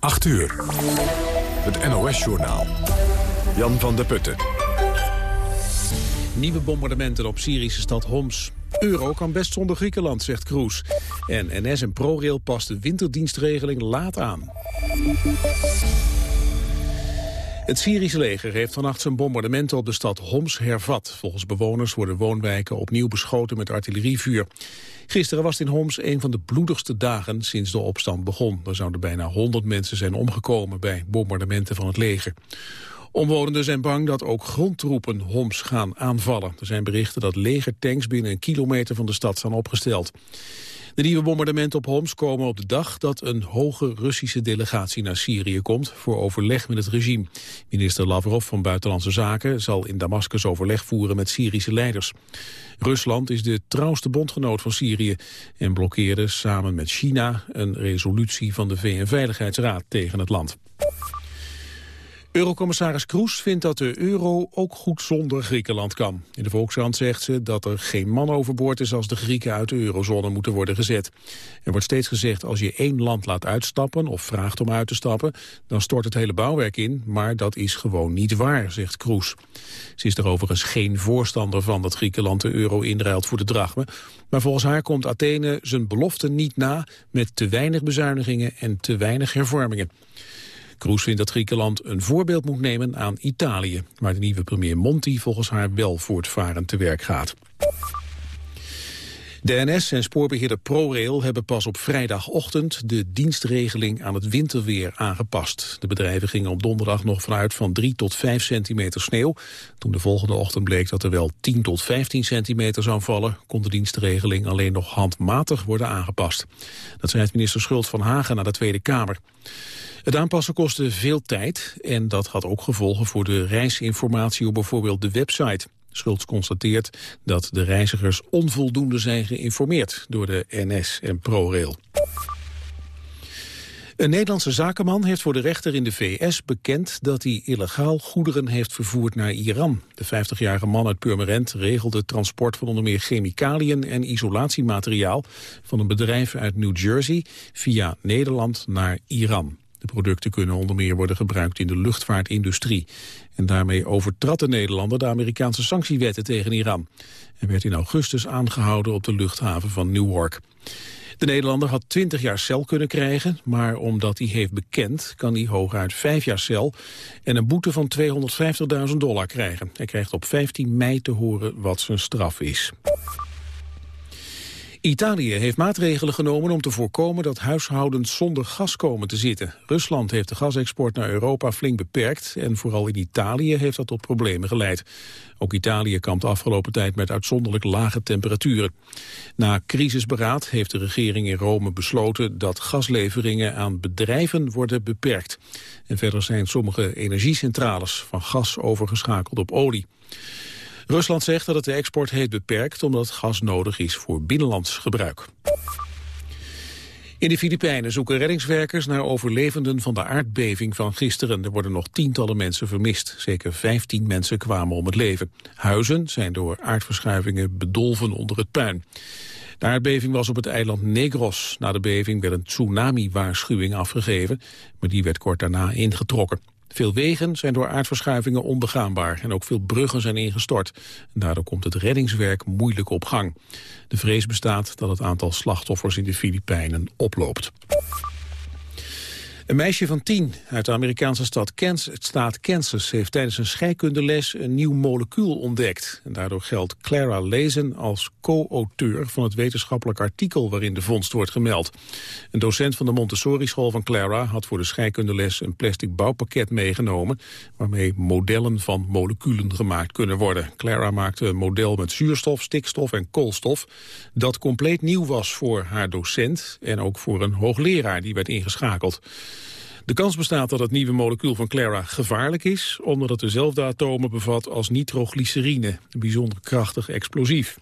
8 uur. Het NOS-journaal. Jan van der Putten. Nieuwe bombardementen op Syrische stad Homs. Euro kan best zonder Griekenland, zegt Kroes. En NS en ProRail past de winterdienstregeling laat aan. Het Syrische leger heeft vannacht zijn bombardementen op de stad Homs hervat. Volgens bewoners worden woonwijken opnieuw beschoten met artillerievuur. Gisteren was in Homs een van de bloedigste dagen sinds de opstand begon. Er zouden bijna 100 mensen zijn omgekomen bij bombardementen van het leger. Omwonenden zijn bang dat ook grondtroepen Homs gaan aanvallen. Er zijn berichten dat legertanks binnen een kilometer van de stad staan opgesteld. De nieuwe bombardementen op Homs komen op de dag dat een hoge Russische delegatie naar Syrië komt voor overleg met het regime. Minister Lavrov van Buitenlandse Zaken zal in Damascus overleg voeren met Syrische leiders. Rusland is de trouwste bondgenoot van Syrië en blokkeerde samen met China een resolutie van de VN-veiligheidsraad tegen het land. Eurocommissaris Kroes vindt dat de euro ook goed zonder Griekenland kan. In de Volkskrant zegt ze dat er geen man overboord is als de Grieken uit de eurozone moeten worden gezet. Er wordt steeds gezegd als je één land laat uitstappen of vraagt om uit te stappen, dan stort het hele bouwwerk in, maar dat is gewoon niet waar, zegt Kroes. Ze is er overigens geen voorstander van dat Griekenland de euro inruilt voor de drachme, maar volgens haar komt Athene zijn belofte niet na met te weinig bezuinigingen en te weinig hervormingen. Kroes vindt dat Griekenland een voorbeeld moet nemen aan Italië, waar de nieuwe premier Monti volgens haar wel voortvarend te werk gaat. De NS en spoorbeheerder ProRail hebben pas op vrijdagochtend de dienstregeling aan het winterweer aangepast. De bedrijven gingen op donderdag nog vanuit van 3 tot 5 centimeter sneeuw. Toen de volgende ochtend bleek dat er wel 10 tot 15 centimeter zou vallen, kon de dienstregeling alleen nog handmatig worden aangepast. Dat zei het minister Schult van Hagen naar de Tweede Kamer. Het aanpassen kostte veel tijd en dat had ook gevolgen voor de reisinformatie op bijvoorbeeld de website. Schultz constateert dat de reizigers onvoldoende zijn geïnformeerd door de NS en ProRail. Een Nederlandse zakenman heeft voor de rechter in de VS bekend dat hij illegaal goederen heeft vervoerd naar Iran. De 50-jarige man uit Purmerend regelde het transport van onder meer chemicaliën en isolatiemateriaal van een bedrijf uit New Jersey via Nederland naar Iran. De producten kunnen onder meer worden gebruikt in de luchtvaartindustrie. En daarmee overtrad de Nederlander de Amerikaanse sanctiewetten tegen Iran. En werd in augustus aangehouden op de luchthaven van Newark. De Nederlander had 20 jaar cel kunnen krijgen, maar omdat hij heeft bekend kan hij hooguit 5 jaar cel en een boete van 250.000 dollar krijgen. Hij krijgt op 15 mei te horen wat zijn straf is. Italië heeft maatregelen genomen om te voorkomen dat huishoudens zonder gas komen te zitten. Rusland heeft de gasexport naar Europa flink beperkt en vooral in Italië heeft dat tot problemen geleid. Ook Italië kampt de afgelopen tijd met uitzonderlijk lage temperaturen. Na crisisberaad heeft de regering in Rome besloten dat gasleveringen aan bedrijven worden beperkt. En verder zijn sommige energiecentrales van gas overgeschakeld op olie. Rusland zegt dat het de export heeft beperkt omdat gas nodig is voor binnenlands gebruik. In de Filipijnen zoeken reddingswerkers naar overlevenden van de aardbeving van gisteren. Er worden nog tientallen mensen vermist. Zeker 15 mensen kwamen om het leven. Huizen zijn door aardverschuivingen bedolven onder het puin. De aardbeving was op het eiland Negros. Na de beving werd een tsunami-waarschuwing afgegeven, maar die werd kort daarna ingetrokken. Veel wegen zijn door aardverschuivingen onbegaanbaar en ook veel bruggen zijn ingestort. daardoor komt het reddingswerk moeilijk op gang. De vrees bestaat dat het aantal slachtoffers in de Filipijnen oploopt. Een meisje van tien uit de Amerikaanse stad Kansas, staat Kansas heeft tijdens een scheikundeles een nieuw molecuul ontdekt. En daardoor geldt Clara Lezen als co-auteur van het wetenschappelijk artikel waarin de vondst wordt gemeld. Een docent van de Montessori-school van Clara had voor de scheikundeles een plastic bouwpakket meegenomen waarmee modellen van moleculen gemaakt kunnen worden. Clara maakte een model met zuurstof, stikstof en koolstof dat compleet nieuw was voor haar docent en ook voor een hoogleraar die werd ingeschakeld. De kans bestaat dat het nieuwe molecuul van Clara gevaarlijk is... omdat het dezelfde atomen bevat als nitroglycerine, een bijzonder krachtig explosief.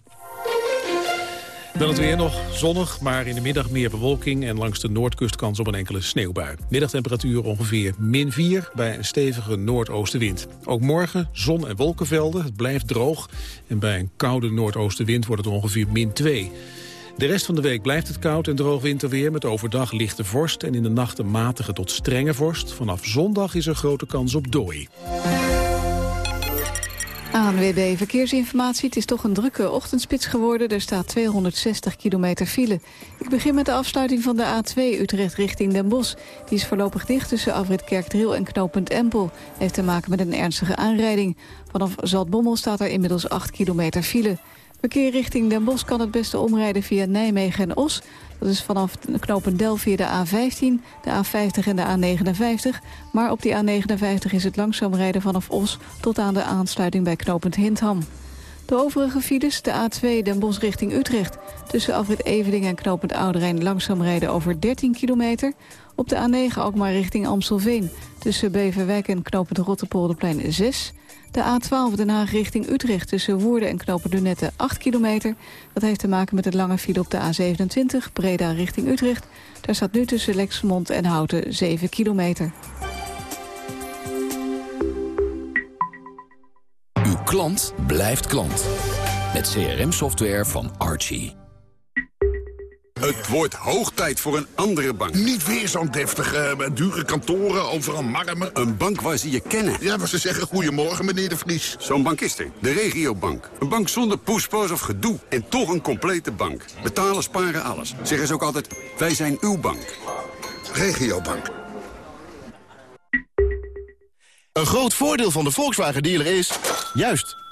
Dan het weer nog zonnig, maar in de middag meer bewolking... en langs de noordkust kans op een enkele sneeuwbui. Middagtemperatuur ongeveer min 4 bij een stevige noordoostenwind. Ook morgen zon- en wolkenvelden, het blijft droog... en bij een koude noordoostenwind wordt het ongeveer min 2. De rest van de week blijft het koud en droog winterweer... met overdag lichte vorst en in de nachten matige tot strenge vorst. Vanaf zondag is er grote kans op dooi. ANWB Verkeersinformatie. Het is toch een drukke ochtendspits geworden. Er staat 260 kilometer file. Ik begin met de afsluiting van de A2 Utrecht richting Den Bosch. Die is voorlopig dicht tussen afrit Kerkdriel en knooppunt Empel. Heeft te maken met een ernstige aanrijding. Vanaf Zaltbommel staat er inmiddels 8 kilometer file. Verkeer richting Den Bosch kan het beste omrijden via Nijmegen en Os. Dat is vanaf Knopendel via de A15, de A50 en de A59. Maar op die A59 is het langzaam rijden vanaf Os... tot aan de aansluiting bij Knopend Hindham. De overige files, de A2 Den Bosch richting Utrecht... tussen Afrit Evening en Knopend Ouderijn langzaam rijden over 13 kilometer. Op de A9 ook maar richting Amstelveen. Tussen Beverwijk en Knopend Rotterpolderplein 6... De A12 Den Haag richting Utrecht tussen Woerden en Knopen Dunette 8 kilometer. Dat heeft te maken met het lange file op de A27 Breda richting Utrecht. Daar staat nu tussen Lexmond en Houten 7 kilometer. Uw klant blijft klant. Met CRM-software van Archie. Het wordt hoog tijd voor een andere bank. Niet weer zo'n deftige, dure kantoren, overal marmer. Een bank waar ze je kennen. Ja, waar ze zeggen goedemorgen, meneer de Vries. Zo'n bank is er. De regiobank. Een bank zonder poespas of gedoe. En toch een complete bank. Betalen, sparen, alles. Zeggen ze ook altijd, wij zijn uw bank. Regiobank. Een groot voordeel van de Volkswagen dealer is... Juist,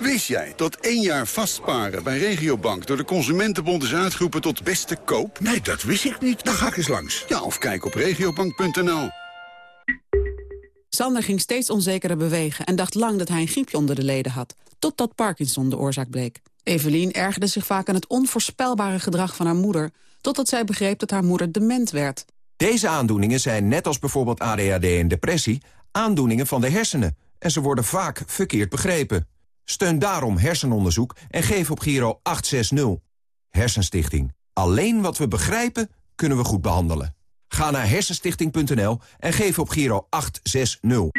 Wist jij dat één jaar vastparen bij Regiobank... door de Consumentenbond is uitgeroepen tot beste koop? Nee, dat wist ik niet. Dan ga ik eens langs. Ja, of kijk op regiobank.nl. Sander ging steeds onzekerder bewegen en dacht lang dat hij een griepje onder de leden had. Totdat Parkinson de oorzaak bleek. Evelien ergerde zich vaak aan het onvoorspelbare gedrag van haar moeder... totdat zij begreep dat haar moeder dement werd. Deze aandoeningen zijn, net als bijvoorbeeld ADHD en depressie... aandoeningen van de hersenen en ze worden vaak verkeerd begrepen. Steun daarom hersenonderzoek en geef op Giro 860. Hersenstichting. Alleen wat we begrijpen, kunnen we goed behandelen. Ga naar hersenstichting.nl en geef op Giro 860.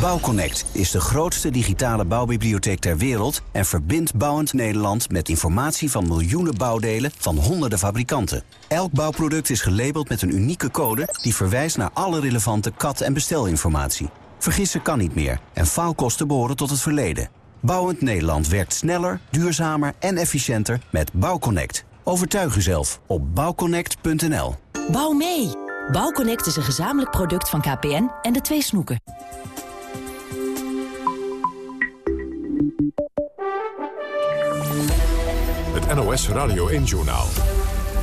Bouwconnect is de grootste digitale bouwbibliotheek ter wereld... en verbindt bouwend Nederland met informatie van miljoenen bouwdelen van honderden fabrikanten. Elk bouwproduct is gelabeld met een unieke code... die verwijst naar alle relevante kat- en bestelinformatie. Vergissen kan niet meer en faalkosten behoren tot het verleden. Bouwend Nederland werkt sneller, duurzamer en efficiënter met Bouwconnect. Overtuig uzelf op bouwconnect.nl. Bouw mee! Bouwconnect is een gezamenlijk product van KPN en de twee snoeken. Het NOS Radio 1-journaal.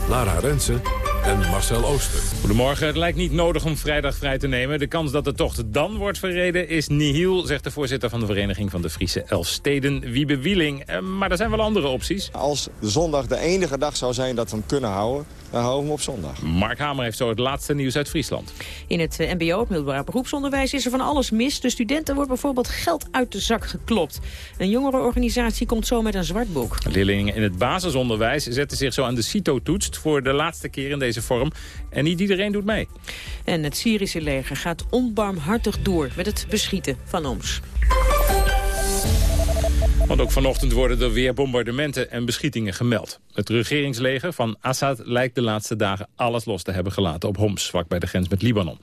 Lara Rensen en Marcel Ooster. Goedemorgen. Het lijkt niet nodig om vrijdag vrij te nemen. De kans dat de tocht dan wordt verreden is nihil, zegt de voorzitter van de Vereniging van de Friese Elfsteden, Wiebe Wieling. Eh, maar er zijn wel andere opties. Als zondag de enige dag zou zijn dat we hem kunnen houden, dan houden we hem op zondag. Mark Hamer heeft zo het laatste nieuws uit Friesland. In het eh, mbo, het middelbaar beroepsonderwijs, is er van alles mis. De studenten wordt bijvoorbeeld geld uit de zak geklopt. Een jongerenorganisatie komt zo met een zwart boek. Leerlingen in het basisonderwijs zetten zich zo aan de CITO-toets voor de laatste keer in deze vorm. En niet iedereen doet mee. En het Syrische leger gaat onbarmhartig door met het beschieten van ooms. Want ook vanochtend worden er weer bombardementen en beschietingen gemeld. Het regeringsleger van Assad lijkt de laatste dagen alles los te hebben gelaten op Homs, vlak bij de grens met Libanon.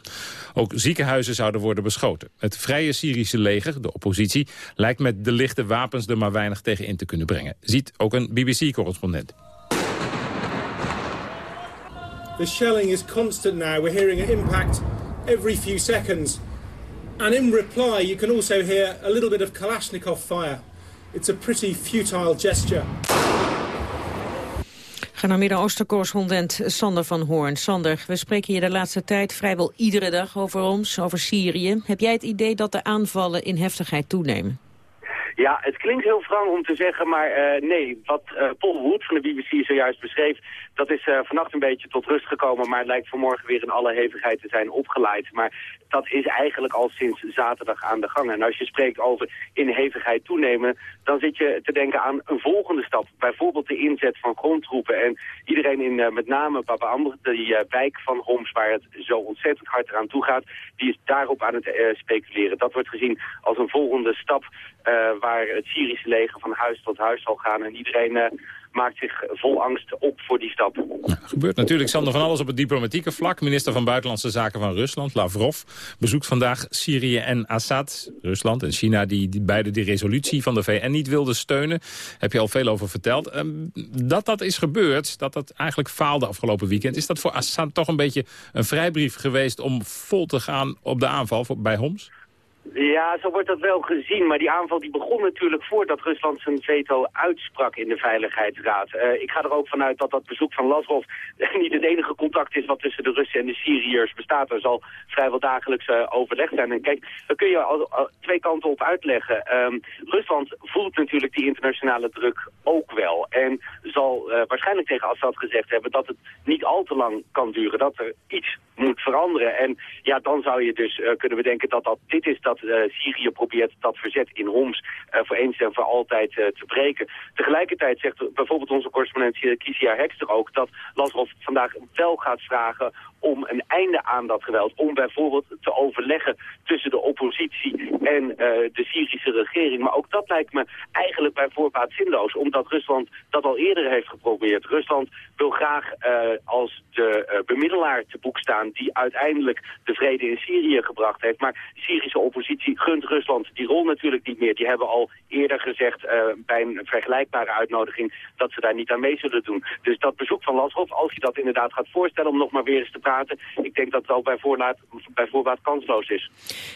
Ook ziekenhuizen zouden worden beschoten. Het vrije Syrische leger, de oppositie, lijkt met de lichte wapens er maar weinig tegen in te kunnen brengen. Ziet ook een BBC-correspondent. The shelling is constant now. We're hearing an impact every few seconds. And in reply, you can also hear a little bit of Kalashnikov fire. It's a pretty futile gesture. Ga naar Midden-Oosten-correspondent Sander van Hoorn. Sander, we spreken hier de laatste tijd vrijwel iedere dag over ons, over Syrië. Heb jij het idee dat de aanvallen in heftigheid toenemen? Ja, het klinkt heel wrang om te zeggen, maar uh, nee. Wat uh, Paul Wood van de BBC zojuist beschreef, dat is uh, vannacht een beetje tot rust gekomen, maar het lijkt vanmorgen weer in alle hevigheid te zijn opgeleid. Maar dat is eigenlijk al sinds zaterdag aan de gang. En als je spreekt over in hevigheid toenemen, dan zit je te denken aan een volgende stap. Bijvoorbeeld de inzet van grondtroepen. En iedereen in met name Baba Amr, die wijk van Homs, waar het zo ontzettend hard eraan toe gaat, die is daarop aan het speculeren. Dat wordt gezien als een volgende stap waar het Syrische leger van huis tot huis zal gaan. En iedereen uh, maakt zich vol angst op voor die stap. Ja, gebeurt natuurlijk, Sander, van alles op het diplomatieke vlak. Minister van Buitenlandse Zaken van Rusland, Lavrov, bezoekt vandaag Syrië en Assad. Rusland en China, die, die beide die resolutie van de VN niet wilden steunen. Heb je al veel over verteld. Um, dat dat is gebeurd, dat dat eigenlijk faalde afgelopen weekend... is dat voor Assad toch een beetje een vrijbrief geweest... om vol te gaan op de aanval bij Homs? Ja, zo wordt dat wel gezien. Maar die aanval die begon natuurlijk voordat Rusland zijn veto uitsprak in de Veiligheidsraad. Uh, ik ga er ook vanuit dat dat bezoek van Lavrov niet het enige contact is wat tussen de Russen en de Syriërs bestaat. Er zal vrijwel dagelijks uh, overleg zijn. En kijk, daar kun je al, twee kanten op uitleggen. Um, Rusland voelt natuurlijk die internationale druk ook wel. En zal uh, waarschijnlijk tegen Assad gezegd hebben dat het niet al te lang kan duren. Dat er iets moet veranderen. En ja, dan zou je dus kunnen bedenken dat dat dit is dat dat uh, Syrië probeert dat verzet in Homs uh, voor eens en voor altijd uh, te breken. Tegelijkertijd zegt bijvoorbeeld onze correspondent Kisia Hekster ook dat Lavrov vandaag wel gaat vragen om een einde aan dat geweld. Om bijvoorbeeld te overleggen tussen de oppositie en de Syrische regering. Maar ook dat lijkt me eigenlijk bij voorbaat zinloos. Omdat Rusland dat al eerder heeft geprobeerd. Rusland wil graag als de bemiddelaar te boek staan... die uiteindelijk de vrede in Syrië gebracht heeft. Maar Syrische oppositie gunt Rusland die rol natuurlijk niet meer. Die hebben al eerder gezegd bij een vergelijkbare uitnodiging... dat ze daar niet aan mee zullen doen. Dus dat bezoek van Lavrov, als je dat inderdaad gaat voorstellen... om nog maar weer eens te praten ik denk dat het al bij, voorlaat, bij voorbaat kansloos is.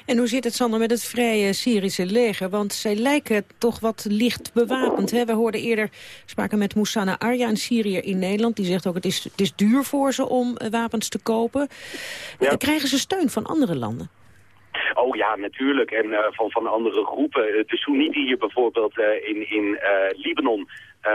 En hoe zit het, Sander, met het vrije Syrische leger? Want zij lijken toch wat licht bewapend. Hè? We hoorden eerder, spraken met Moussana Arya, een Syriër in Nederland. Die zegt ook, het is, het is duur voor ze om eh, wapens te kopen. Ja. Krijgen ze steun van andere landen? Oh ja, natuurlijk. En uh, van, van andere groepen. De Soenieten hier bijvoorbeeld uh, in, in Libanon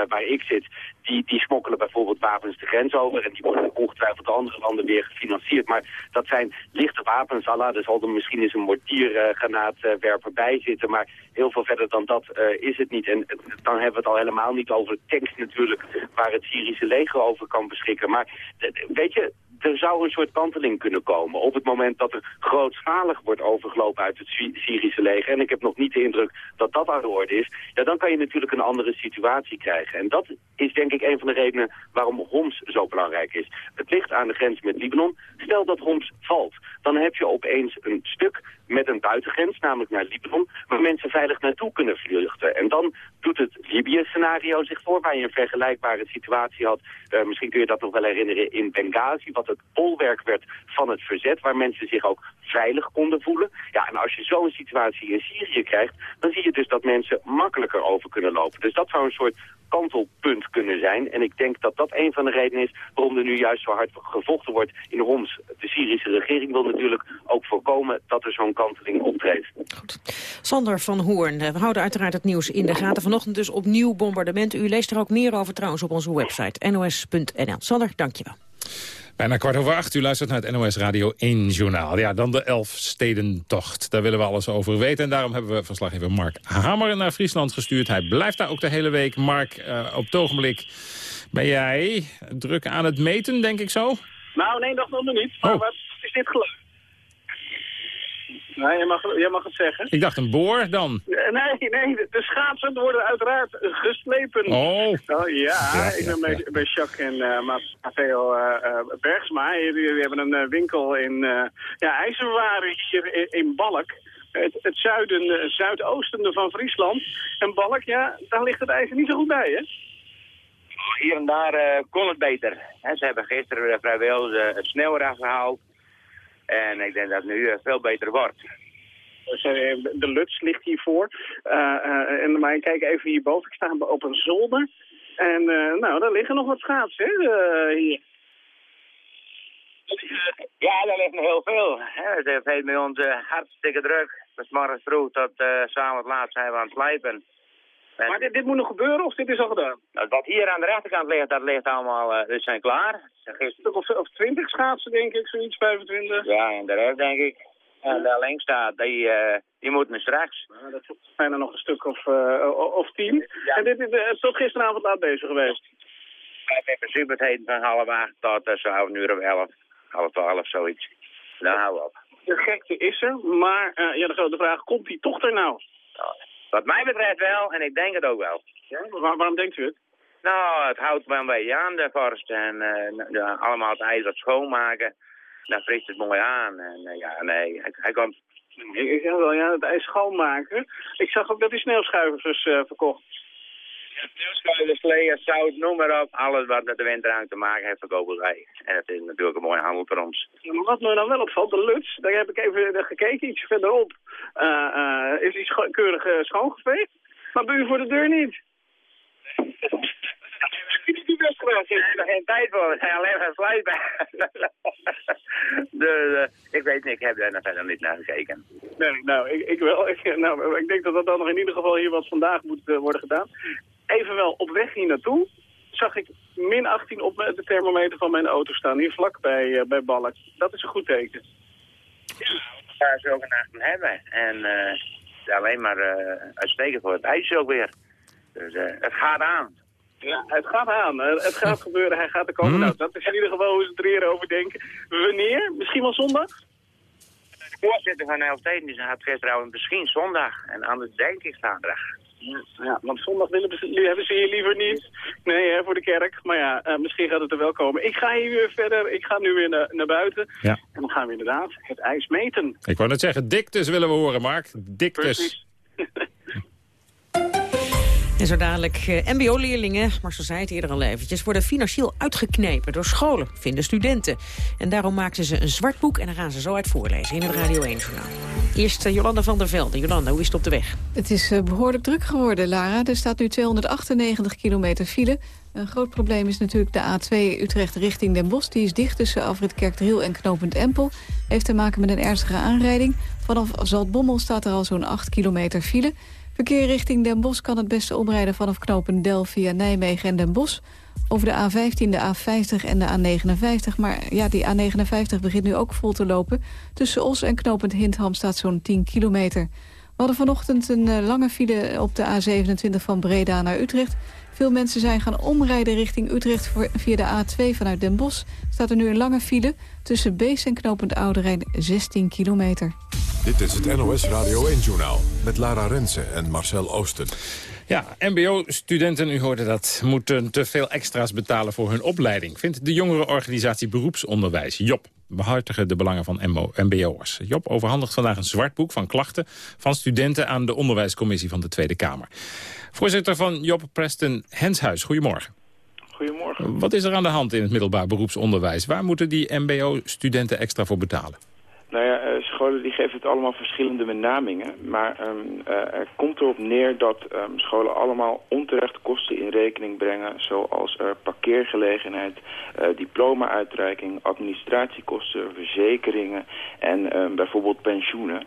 waar ik zit, die, die smokkelen bijvoorbeeld wapens de grens over. En die worden ongetwijfeld door andere landen weer gefinancierd. Maar dat zijn lichte wapens. Allah, er zal er misschien eens een mortiergranaatwerper bij zitten. Maar heel veel verder dan dat is het niet. En dan hebben we het al helemaal niet over tanks natuurlijk... waar het Syrische leger over kan beschikken. Maar weet je, er zou een soort kanteling kunnen komen op het moment dat er grootschalig wordt overgelopen uit het Syrische leger. En ik heb nog niet de indruk dat dat aan de orde is. Ja, dan kan je natuurlijk een andere situatie krijgen. En dat is denk ik een van de redenen waarom Homs zo belangrijk is. Het ligt aan de grens met Libanon. Stel dat Homs valt, dan heb je opeens een stuk met een buitengrens, namelijk naar Libanon, waar mensen veilig naartoe kunnen vluchten. En dan doet het Libië-scenario zich voor, waar je een vergelijkbare situatie had. Uh, misschien kun je dat nog wel herinneren in Benghazi, wat het bolwerk werd van het verzet, waar mensen zich ook veilig konden voelen. Ja, en als je zo'n situatie in Syrië krijgt, dan zie je dus dat mensen makkelijker over kunnen lopen. Dus dat zou een soort kantelpunt kunnen zijn. En ik denk dat dat een van de redenen is waarom er nu juist zo hard gevochten wordt in Homs. De Syrische regering wil natuurlijk ook voorkomen dat er zo'n kanteling optreedt. Goed. Sander van Hoorn, we houden uiteraard het nieuws in de gaten. Vanochtend dus opnieuw bombardement. U leest er ook meer over trouwens op onze website nos.nl. Sander, dankjewel. Bijna kwart over acht. U luistert naar het NOS Radio 1 Journaal. Ja, dan de Elfstedentocht. Daar willen we alles over weten. En daarom hebben we verslaggever Mark Hamer naar Friesland gestuurd. Hij blijft daar ook de hele week. Mark, uh, op het ogenblik ben jij druk aan het meten, denk ik zo? Nou, nee, dat nog niet. Maar oh. wat is dit geluk? Nee, jij mag, jij mag het zeggen. Ik dacht een boor dan. Nee, nee, de schaatsen worden uiteraard geslepen. Oh. oh ja, ik ben bij, bij Jacques en uh, Matteo uh, Bergsma. Jullie hebben een uh, winkel in ja, ijzerwaren hier in, in Balk. Het, het zuiden, zuidoosten van Friesland. En Balk, ja, daar ligt het ijzer niet zo goed bij, hè? Hier en daar kon het beter. ze hebben gisteren vrijwel het sneeuw eraf gehaald. En ik denk dat het nu eh, veel beter wordt. De Luts ligt hiervoor. Uh, en maar kijk even hierboven. Ik sta op een zolder. En uh, nou, daar liggen nog wat schaatsen hier. Ja, daar ligt nog heel veel. hè. Het heeft bij ons eh, hartstikke druk. Van 's morgens vroeg tot uh, s'avonds laat zijn we aan het slijpen. En Maar dit, dit moet nog gebeuren of dit is al gedaan? nou, wat hier aan de rechterkant ligt, dat ligt allemaal, eh we zijn klaar. Een stuk of, of 20 schaatsen, denk ik, zoiets, 25. Ja, en de rest denk ik. En daar links staat, die, eh, die moet nu straks. Nou, dat zijn er nog een stuk of, eh, of tien. En dit is eh, tot gisteravond laat bezig geweest. Ik heb in principe het heten van half acht tot uh, zo'n uur of elf, half twaalf, zoiets. Dan hou op. De gekte is er, maar ja, de grote vraag, komt die toch er nou? Wat mij betreft wel, en ik denk het ook wel. Ja, waar- waarom denkt u het? Nou, het houdt wel een beetje aan, de vorst. En eh, ja, allemaal het ijs wat schoonmaken. Dan vriest het mooi aan. En eh, ja, nee, hij, hij komt... Ik, ik zeg wel, ja, het ijs schoonmaken. Ik zag ook dat hij sneeuwschuivers eh, verkocht. Sneeuwschuiven, sleeën, zout, noem maar op. Alles wat met de winterhang te maken heeft, verkopen wij. En het is natuurlijk een mooie handel voor ons. Wat me dan wel opvalt, de luts, daar heb ik even eh, gekeken, iets verderop. Eh, eh, is die scho- keurig schoongeveegd, maar u voor de deur niet. Die wedstrijd is er geen tijd voor. We zijn alleen gaan slijpen. dus ik weet niet, ik heb daar nog verder niet naar gekeken. Nee, nou, ik, ik wel. Ik, nou, ik denk dat dat dan nog in ieder geval hier wat vandaag moet worden gedaan. Evenwel, op weg hier naartoe zag ik min 18 op de thermometer van mijn auto staan. Hier vlak bij, eh, bij Balk. Dat is een goed teken. Waar ze ook een hebben. En eh, ja, alleen maar eh uitstekend voor het ijs ook weer. Dus het gaat aan. Ja, het gaat aan. Het gaat gebeuren. Hij gaat er komen. Nou, dat is in ieder geval hoe ze er hier over denken. Wanneer? Misschien wel zondag? De voorzitter van Elfsteden die had gisteravond misschien zondag. En anders denk ik zaterdag. Ja, want zondag willen ze, hebben ze hier liever niet. Nee, hè, voor de kerk. Maar ja, eh, misschien gaat het er wel komen. Ik ga hier weer verder. Ik ga nu weer naar, naar buiten. Ja. En dan gaan we inderdaad het ijs meten. Ik wou net zeggen, diktes willen we horen, Mark. Diktes. En zo dadelijk eh, mbo-leerlingen, maar zo zei het eerder al eventjes... worden financieel uitgeknepen door scholen, vinden studenten. En daarom maakten ze een zwart boek en daar gaan ze zo uit voorlezen... in het Radio 1-journaal. Eerst eh, Jolanda van der Velde. Jolanda, hoe is het op de weg? Het is eh, behoorlijk druk geworden, Lara. Er staat nu 298 kilometer file. Een groot probleem is natuurlijk de A2 Utrecht richting Den Bosch. Die is dicht tussen Afrit Kerkdriel en knooppunt Empel. Heeft te maken met een ernstige aanrijding. Vanaf Zaltbommel staat er al zo'n 8 kilometer file. Verkeer richting Den Bosch kan het beste omrijden vanaf knooppunt Del via Nijmegen en Den Bosch. Over de A15, de A50 en de A59. Maar ja, die A59 begint nu ook vol te lopen. Tussen Os en knooppunt Hindham staat zo'n 10 kilometer. We hadden vanochtend een eh, lange file op de A27 van Breda naar Utrecht. Veel mensen zijn gaan omrijden richting Utrecht via de A2 vanuit Den Bosch. Staat er nu een lange file tussen Bees en knooppunt Ouderijn 16 kilometer. Dit is het NOS Radio 1-journaal met Lara Rensen en Marcel Oosten. Ja, mbo-studenten, u hoorde dat, moeten te veel extra's betalen voor hun opleiding... vindt de jongerenorganisatie Beroepsonderwijs, JOB. Behartigen de belangen van mbo'ers. Job overhandigt vandaag een zwart boek van klachten van studenten... aan de onderwijscommissie van de Tweede Kamer. Voorzitter van Job Preston Henshuis, goedemorgen. Goedemorgen. Wat is er aan de hand in het middelbaar beroepsonderwijs? Waar moeten die mbo-studenten extra voor betalen? Nou ja, eh, scholen die geven het allemaal verschillende benamingen. Maar eh, er komt erop neer dat ehm, scholen allemaal onterecht kosten in rekening brengen. Zoals eh, parkeergelegenheid, eh, diploma-uitreiking, administratiekosten, verzekeringen en ehm, bijvoorbeeld pensioenen.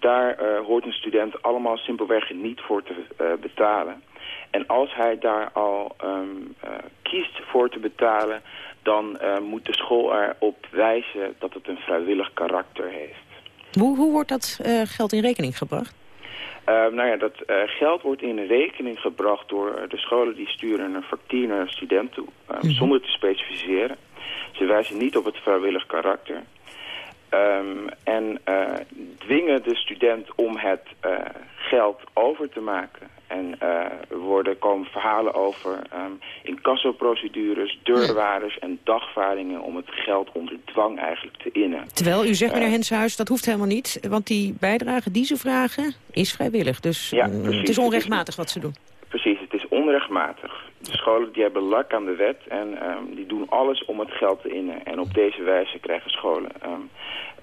Daar hoort een student allemaal simpelweg niet voor te betalen. En als hij daar al kiest voor te betalen, dan eh, moet de school erop wijzen dat het een vrijwillig karakter heeft. Hoe, hoe wordt dat eh, geld in rekening gebracht? Eh, nou ja, dat eh, geld wordt in rekening gebracht door de scholen die sturen een factuur naar een student toe, eh, zonder te specificeren. Ze wijzen niet op het vrijwillig karakter. Ehm, en dwingen de student om het geld over te maken. En eh, er worden, komen verhalen over um, incassoprocedures, deurwaarders en dagvaardingen om het geld onder dwang eigenlijk te innen. Terwijl u zegt, meneer Eh, Henshuis, dat hoeft helemaal niet. Want die bijdrage die ze vragen is vrijwillig. Dus Ja, mm, het is onrechtmatig wat ze doen. Precies, het is onrechtmatig. De scholen die hebben lak aan de wet en ehm, die doen alles om het geld te innen. En op deze wijze krijgen scholen um,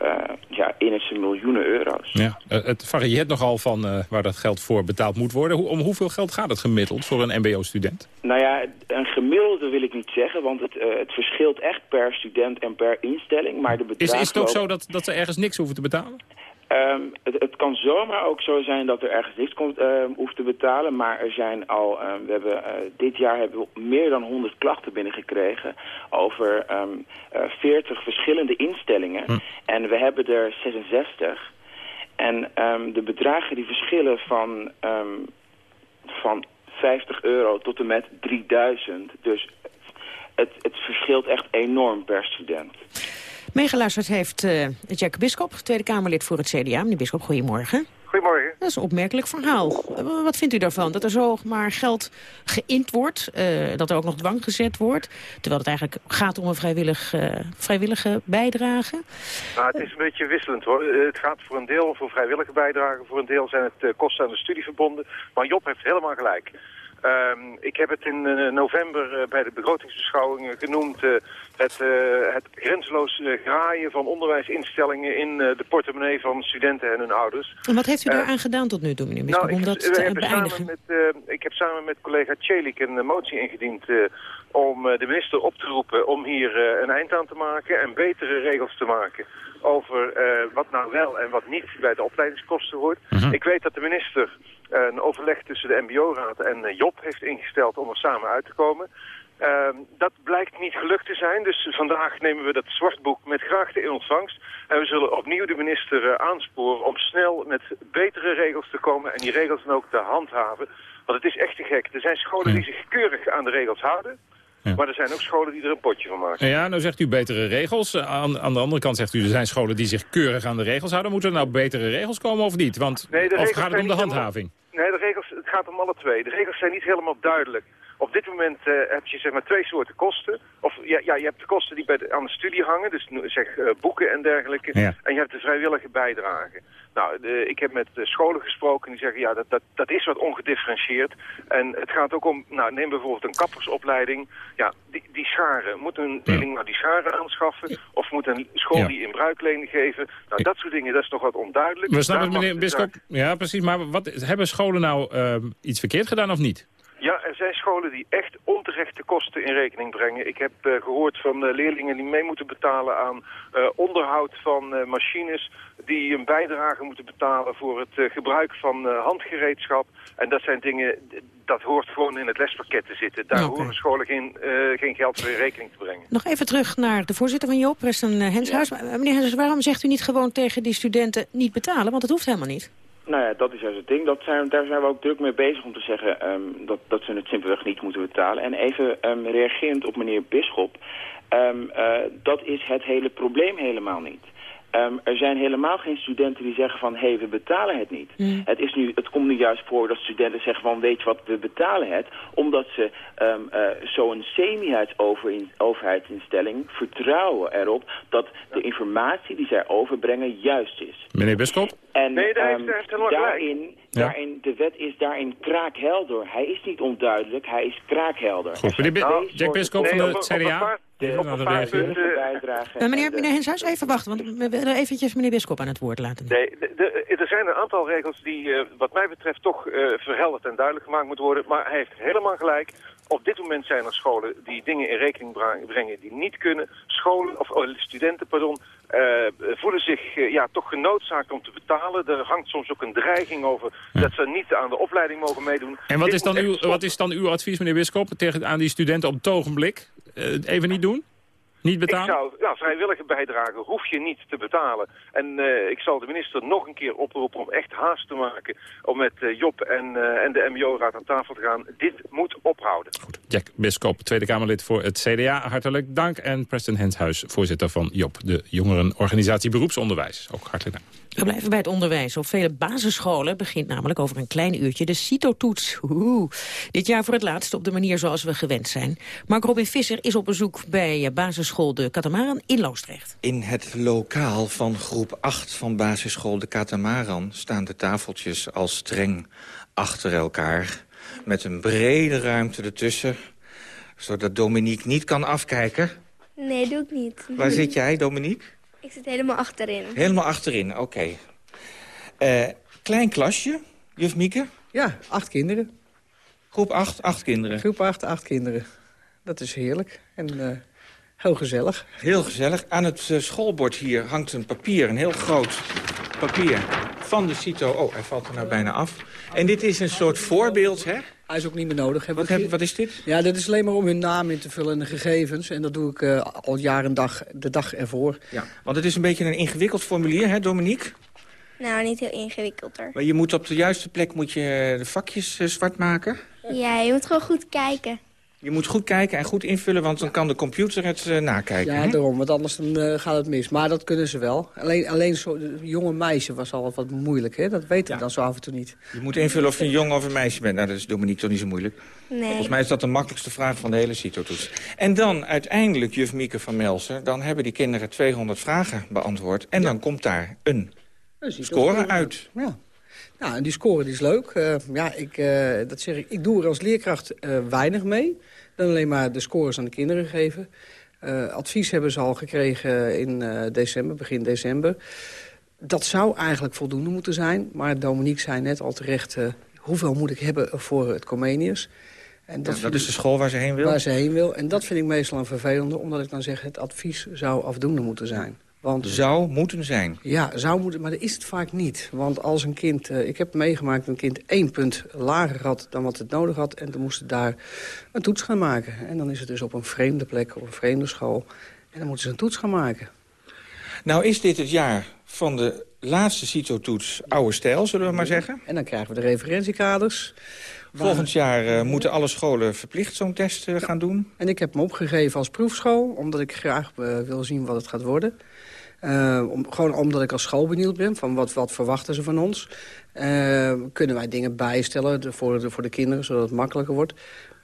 uh, ja, innen ze miljoenen euro's. Ja, uh, het varieert nogal van uh, waar dat geld voor betaald moet worden. Hoe, om hoeveel geld gaat het gemiddeld voor een mbo-student? Nou ja, een gemiddelde wil ik niet zeggen, want het, het verschilt echt per student en per instelling. Maar de is, is het ook zo dat, dat ze ergens niks hoeven te betalen? Um, het, het, kan zomaar ook zo zijn dat er ergens niks komt, uh, hoeft te betalen. Maar er zijn al, uh, we hebben, uh, dit jaar hebben we meer dan 100 klachten binnengekregen over um, 40 verschillende instellingen. Hm. En we hebben er 66. En de bedragen die verschillen van, van 50 euro tot en met 3000. Dus het, het verschilt echt enorm per student. Meegeluisterd heeft uh, Jack Biskop, Tweede Kamerlid voor het CDA. Meneer Biskop, goedemorgen. Goedemorgen. Dat is een opmerkelijk verhaal. Wat vindt u daarvan? Dat er zo maar geld geïnd wordt, uh, dat er ook nog dwang gezet wordt... terwijl het eigenlijk gaat om een vrijwillig, uh, vrijwillige bijdrage? Nou, het is een beetje wisselend hoor. Het gaat voor een deel voor vrijwillige bijdrage, voor een deel zijn het kosten aan de studie verbonden. Maar Job heeft helemaal gelijk. Um, ik heb het in uh, november uh, bij de begrotingsbeschouwingen genoemd... Uh, het, het grenzeloos graaien van onderwijsinstellingen in de portemonnee van studenten en hun ouders. En wat heeft u daaraan gedaan tot nu toe, meneer nou, om dat te beëindigen? Met, ik heb samen met collega Celik een motie ingediend om de minister op te roepen... om hier een eind aan te maken en betere regels te maken over wat nou wel en wat niet bij de opleidingskosten hoort. -hmm. Ik weet dat de minister een overleg tussen de mbo-raad en Job heeft ingesteld om er samen uit te komen. Uh, dat blijkt niet gelukt te zijn, dus vandaag nemen we dat zwartboek met graagte in ontvangst. En we zullen opnieuw de minister uh, aansporen om snel met betere regels te komen en die regels dan ook te handhaven. Want het is echt te gek. Er zijn scholen die zich keurig aan de regels houden. Ja. Maar er zijn ook scholen die er een potje van maken. Ja, nou zegt u betere regels. Aan, aan de andere kant zegt u, er zijn scholen die zich keurig aan de regels houden. Moeten er nou betere regels komen of niet? Want, nee, of gaat het om de handhaving? Helemaal, nee, de regels, het gaat om alle twee. De regels zijn niet helemaal duidelijk. Op dit moment uh, heb je zeg maar twee soorten kosten. Of ja, ja je hebt de kosten die bij de, aan de studie hangen, dus zeg uh, boeken en dergelijke. Ja. En je hebt de vrijwillige bijdrage. Nou, de, ik heb met scholen gesproken die zeggen, ja, dat, dat, dat is wat ongedifferentieerd. En het gaat ook om, nou, neem bijvoorbeeld een kappersopleiding. Ja, die, die scharen, moet een leerling nou die scharen aanschaffen? Of moet een school ja. die in bruikleen geven? Nou, dat soort dingen, dat is nog wat onduidelijk. We snappen het, meneer Biskop. Ja, precies. Maar wat, hebben scholen nou uh, iets verkeerd gedaan of niet? Ja, er zijn scholen die echt onterechte kosten in rekening brengen. Ik heb uh, gehoord van uh, leerlingen die mee moeten betalen aan uh, onderhoud van machines... die een bijdrage moeten betalen voor het gebruik van handgereedschap. En dat zijn dingen, dat hoort gewoon in het lespakket te zitten. Daar okay. horen scholen geen, geen geld voor in rekening te brengen. Nog even terug naar de voorzitter van Joop, Preston Henshuis. Ja. Meneer Henshuis, waarom zegt u niet gewoon tegen die studenten niet betalen? Want dat hoeft helemaal niet. Nou ja, dat is juist het ding. Dat zijn, daar zijn we ook druk mee bezig om te zeggen um, dat, dat ze het simpelweg niet moeten betalen. En even um, reagerend op meneer Bisschop, um, uh, dat is het hele probleem helemaal niet. Um, er zijn helemaal geen studenten die zeggen van, hé, hey, we betalen het niet. Mm. Het, is nu, het komt nu juist voor dat studenten zeggen van, weet je wat, we betalen het. Omdat ze um, uh, zo'n semi-overheidsinstelling vertrouwen erop dat de informatie die zij overbrengen juist is. Meneer Biskop? En nee, daar heeft daarin, ja. daarin, de wet is daarin kraakhelder. Hij is niet onduidelijk, hij is kraakhelder. Goed, meneer nou, Jack van de CDA? Op een paar punten... Uh, meneer, meneer Henshuis, even wachten, want we willen eventjes meneer Biskop aan het woord laten. Nee, de, de, er zijn een aantal regels die uh, wat mij betreft toch uh, verhelderd en duidelijk gemaakt moeten worden. Maar hij heeft helemaal gelijk. Op dit moment zijn er scholen die dingen in rekening brengen die niet kunnen. Scholen, of oh, studenten, pardon, uh, voelen zich uh, ja, toch genoodzaakt om te betalen. Er hangt soms ook een dreiging over ja. dat ze niet aan de opleiding mogen meedoen. En wat is, dan uw, wat is dan uw advies, meneer Wiskop, tegen, aan die studenten op het ogenblik? Uh, even niet doen? Niet betalen? Ik zou, ja, vrijwillige bijdrage hoef je niet te betalen. En uh, ik zal de minister nog een keer oproepen om echt haast te maken... om met uh, Job en, uh, en de MBO-raad aan tafel te gaan. Dit moet ophouden. Goed. Jack Biskop, Tweede Kamerlid voor het CDA. Hartelijk dank. En Preston Henshuis, voorzitter van Job, de jongerenorganisatie Beroepsonderwijs. Ook hartelijk dank. We blijven bij het onderwijs. Op vele basisscholen begint namelijk over een klein uurtje de CITO-toets. Dit jaar voor het laatst op de manier zoals we gewend zijn. Mark Robin Visser is op bezoek bij basisschool De Katamaran in Loosdrecht. In het lokaal van groep 8 van basisschool De Katamaran staan de tafeltjes al streng achter elkaar. Met een brede ruimte ertussen. Zodat Dominique niet kan afkijken. Nee, doe ik niet. Waar zit jij, Dominique? Ik zit helemaal achterin. Helemaal achterin, oké. Eh, klein klasje, juf Mieke? Ja, acht kinderen. Groep acht, acht kinderen. Groep acht, acht kinderen. Dat is heerlijk en uh, heel gezellig. Heel gezellig. Aan het uh, schoolbord hier hangt een papier, een heel groot papier van de CITO. Oh, hij valt er nou bijna af. En dit is een soort voorbeeld, hè? Hij is ook niet meer nodig. Wat, heb, wat, is dit? Ja, dit is alleen maar om hun naam in te vullen en de gegevens. En dat doe ik uh, al jaren en dag, de dag ervoor. Ja, want het is een beetje een ingewikkeld formulier, hè, Dominique? Nou, niet heel ingewikkelder. Maar je moet op de juiste plek moet je de vakjes uh, zwart maken? Ja, je moet gewoon goed kijken. Je moet goed kijken en goed invullen, want dan kan de computer het uh, nakijken. Ja, hè? daarom, want anders dan, uh, gaat het mis. Maar dat kunnen ze wel. Alleen, alleen zo, jonge meisje was al wat moeilijk, hè? Dat weten we dan zo af en toe niet. Je moet invullen of je een jongen of een meisje bent. Nou, dat is Dominique toch niet zo moeilijk? Nee. Volgens mij is dat de makkelijkste vraag van de hele CITO-toets. En dan uiteindelijk, juf Mieke van Melsen... dan hebben die kinderen 200 vragen beantwoord. En ja. dan komt daar een score uit. Ja. Nou, en die score die is leuk. Uh, ja, ik, uh, dat zeg ik, ik doe er als leerkracht uh, weinig mee. Dan alleen maar de scores aan de kinderen geven. advies hebben ze al gekregen in december, begin december. Dat zou eigenlijk voldoende moeten zijn. Maar Dominique zei net al terecht... hoeveel moet ik hebben voor het Comenius? En dat, ja, dat is de school waar ze heen wil? Waar ze heen wil. En dat vind ik meestal een vervelende. Omdat ik dan zeg, het advies zou afdoende moeten zijn. Want, zou moeten zijn? Ja, zou moeten, maar dat is het vaak niet. Want als een kind, uh, ik heb meegemaakt dat een kind één punt lager had dan wat het nodig had. En dan moest het daar een toets gaan maken. En dan is het dus op een vreemde plek, op een vreemde school. En dan moeten ze een toets gaan maken. Nou is dit het jaar van de laatste CITO-toets oude stijl, zullen we maar zeggen. En dan krijgen we de referentiekaders. Volgend jaar uh, moeten alle scholen verplicht zo'n test uh, gaan doen. En ik heb hem opgegeven als proefschool, omdat ik graag wil zien wat het gaat worden. Uh, om, gewoon omdat ik als school benieuwd ben van wat, wat verwachten ze van ons. Uh, kunnen wij dingen bijstellen voor, de, voor de kinderen, zodat het makkelijker wordt.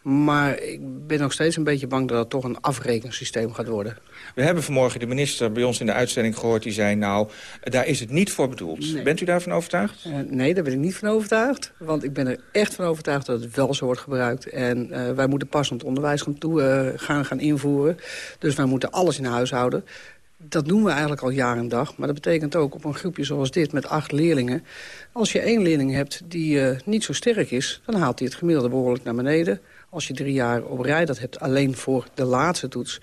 Maar ik ben nog steeds een beetje bang dat het toch een afrekeningssysteem gaat worden. We hebben vanmorgen de minister bij ons in de uitzending gehoord... die zei, nou, daar is het niet voor bedoeld. Nee. Bent u daarvan overtuigd? Uh, nee, daar ben ik niet van overtuigd. Want ik ben er echt van overtuigd dat het wel zo wordt gebruikt. En uh, wij moeten passend onderwijs gaan, toe, uh, gaan, gaan invoeren. Dus wij moeten alles in huis houden. Dat doen we eigenlijk al jaar en dag. Maar dat betekent ook op een groepje zoals dit met acht leerlingen... als je één leerling hebt die uh, niet zo sterk is... dan haalt hij het gemiddelde behoorlijk naar beneden. Als je drie jaar op rij dat hebt alleen voor de laatste toets...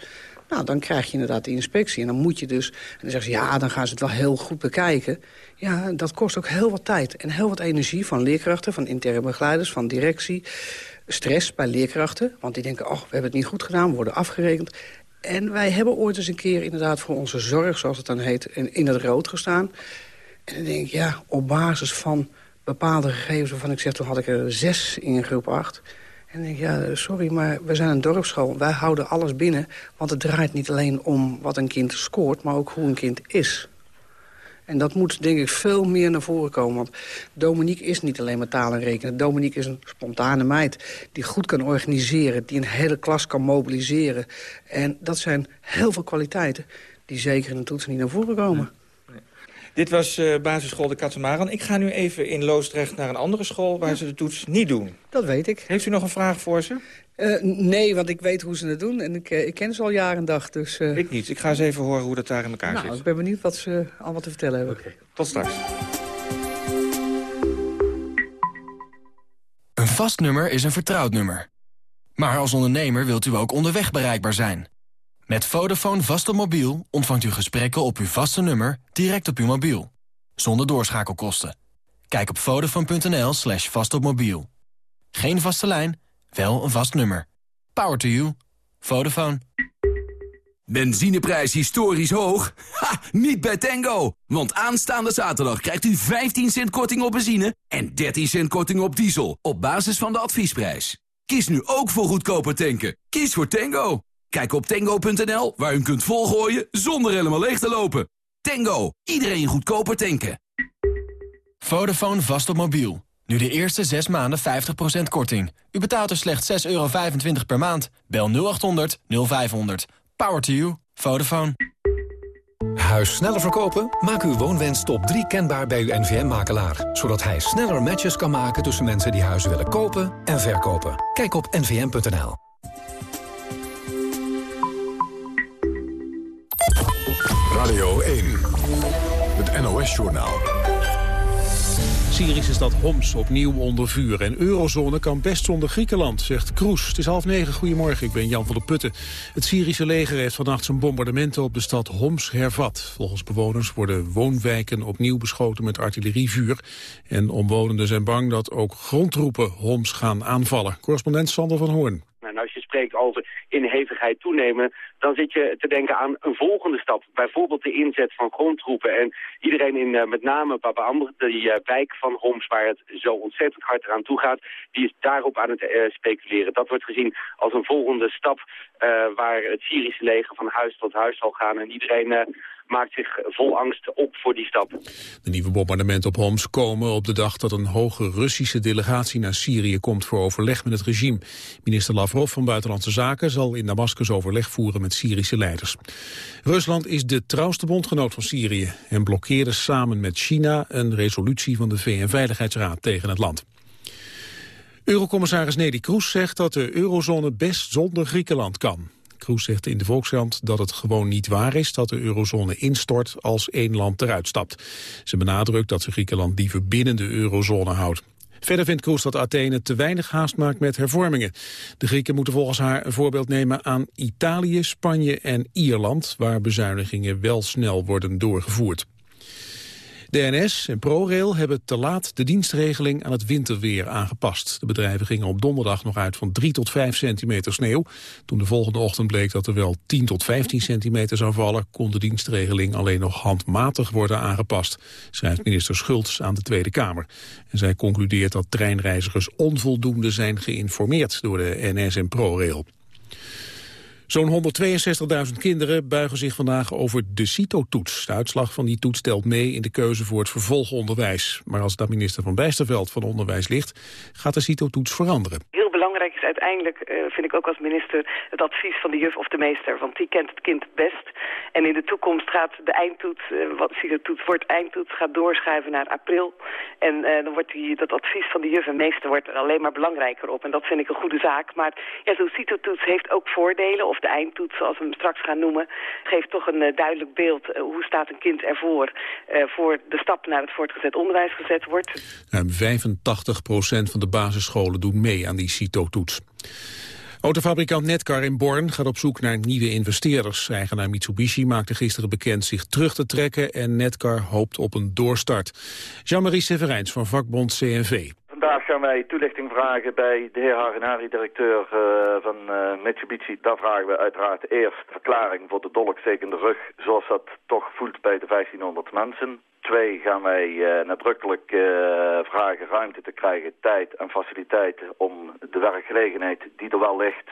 nou, dan krijg je inderdaad de inspectie. En dan moet je dus... En dan zeggen ze, ja, dan gaan ze het wel heel goed bekijken. Ja, dat kost ook heel wat tijd en heel wat energie van leerkrachten... van interne begeleiders, van directie. Stress bij leerkrachten, want die denken... oh, we hebben het niet goed gedaan, we worden afgerekend... En wij hebben ooit eens een keer inderdaad voor onze zorg, zoals het dan heet, in, in het rood gestaan. En dan denk ik, ja, op basis van bepaalde gegevens waarvan ik zeg, toen had ik er zes in groep acht. En dan denk ik, ja, sorry, maar we zijn een dorpsschool. Wij houden alles binnen, want het draait niet alleen om wat een kind scoort, maar ook hoe een kind is. En dat moet denk ik veel meer naar voren komen. Want Dominique is niet alleen maar taal en rekenen. Dominique is een spontane meid die goed kan organiseren. Die een hele klas kan mobiliseren. En dat zijn heel veel kwaliteiten die zeker in een toets niet naar voren komen. Dit was uh, basisschool de Katamaran. Ik ga nu even in Loosdrecht naar een andere school waar ja. ze de toets niet doen. Dat weet ik. Heeft u nog een vraag voor ze? Uh, nee, want ik weet hoe ze het doen. En ik, uh, ik ken ze al jaren en dag. Dus, uh... Ik niet. Ik ga eens even horen hoe dat daar in elkaar nou, zit. Ik ben benieuwd wat ze allemaal te vertellen hebben. Okay. Tot straks. Een vast nummer is een vertrouwd nummer. Maar als ondernemer wilt u ook onderweg bereikbaar zijn. Met Vodafone vast op mobiel ontvangt u gesprekken op uw vaste nummer direct op uw mobiel. Zonder doorschakelkosten. Kijk op vodafone.nl slash vast op mobiel. Geen vaste lijn, wel een vast nummer. Power to you. Vodafone. Benzineprijs historisch hoog? Ha, niet bij Tango! Want aanstaande zaterdag krijgt u 15 cent korting op benzine... en 13 cent korting op diesel, op basis van de adviesprijs. Kies nu ook voor goedkoper tanken. Kies voor Tango. Kijk op tango.nl, waar u kunt volgooien zonder helemaal leeg te lopen. Tango, iedereen goedkoper tanken. Vodafone vast op mobiel. Nu de eerste 6 maanden 50% korting. U betaalt er slechts 6,25 euro per maand. Bel 0800 0500. Power to you. Vodafone. huis sneller verkopen? Maak uw woonwens top 3 kenbaar bij uw NVM-makelaar. Zodat hij sneller matches kan maken tussen mensen die huizen willen kopen en verkopen. Kijk op nvm.nl. Radio 1, het NOS-journaal. Syrische stad Homs opnieuw onder vuur. En eurozone kan best zonder Griekenland, zegt Kroes. Het is half negen, goedemorgen, ik ben Jan van der Putten. Het Syrische leger heeft vannacht zijn bombardementen op de stad Homs hervat. Volgens bewoners worden woonwijken opnieuw beschoten met artillerievuur. En omwonenden zijn bang dat ook grondtroepen Homs gaan aanvallen. Correspondent Sander van Hoorn. En als je spreekt over in hevigheid toenemen, dan zit je te denken aan een volgende stap. Bijvoorbeeld de inzet van grondtroepen. En iedereen in uh, met name Amr, die uh, wijk van Homs, waar het zo ontzettend hard eraan toe gaat, die is daarop aan het uh, speculeren. Dat wordt gezien als een volgende stap waar het Syrische leger van huis tot huis zal gaan. En iedereen maakt zich vol angst op voor die stap. De nieuwe bombardementen op Homs komen op de dag dat een hoge Russische delegatie naar Syrië komt voor overleg met het regime. Minister Lavrov van Buitenlandse Zaken zal in Damascus overleg voeren met Syrische leiders. Rusland is de trouwste bondgenoot van Syrië en blokkeerde samen met China een resolutie van de VN-veiligheidsraad tegen het land. Eurocommissaris Nelly Kroes zegt dat de eurozone best zonder Griekenland kan. Kroes zegt in de Volkskrant dat het gewoon niet waar is dat de eurozone instort als één land eruit stapt. Ze benadrukt dat ze Griekenland liever binnen de eurozone houdt. Verder vindt Kroes dat Athene te weinig haast maakt met hervormingen. De Grieken moeten volgens haar een voorbeeld nemen aan Italië, Spanje en Ierland... waar bezuinigingen wel snel worden doorgevoerd. De NS en ProRail hebben te laat de dienstregeling aan het winterweer aangepast. De bedrijven gingen op donderdag nog uit van 3 tot 5 centimeter sneeuw. Toen de volgende ochtend bleek dat er wel 10 tot 15 centimeter zou vallen... kon de dienstregeling alleen nog handmatig worden aangepast... schrijft minister Schultz aan de Tweede Kamer. En zij concludeert dat treinreizigers onvoldoende zijn geïnformeerd door de NS en ProRail. Zo'n 162.000 kinderen buigen zich vandaag over de CITO-toets. De uitslag van die toets telt mee in de keuze voor het vervolgonderwijs. Maar als aan minister Van Bijsterveld van Onderwijs ligt, gaat de CITO-toets veranderen. Heel belangrijk is uiteindelijk, uh, vind ik ook als minister, het advies van de juf of de meester. Want die kent het kind het best. En in de toekomst gaat de eindtoets, uh, wat CITO-toets wordt eindtoets, gaat doorschuiven naar april. En uh, dan wordt die, dat advies van de juf en meester wordt er alleen maar belangrijker op. En dat vind ik een goede zaak. Maar ja, zo'n CITO-toets heeft ook voordelen. Of de eindtoets, zoals we hem straks gaan noemen, geeft toch een uh, duidelijk beeld. Uh, hoe staat een kind ervoor uh, voor de stap naar het voortgezet onderwijs gezet wordt. Ruim 85% van de basisscholen doen mee aan die CITO-toets. Autofabrikant Netcar in Born gaat op zoek naar nieuwe investeerders. Eigenaar Mitsubishi maakte gisteren bekend zich terug te trekken... en Netcar hoopt op een doorstart. Jean-Marie Severijns van vakbond CNV. Vandaag gaan wij toelichting vragen bij de heer Hagenari, directeur uh, van uh, Mitsubishi. Daar vragen we uiteraard eerst verklaring voor de dolkstekende rug, zoals dat toch voelt bij de 1500 mensen. Twee gaan wij uh, nadrukkelijk vragen ruimte te krijgen, tijd en faciliteiten om de werkgelegenheid die er wel ligt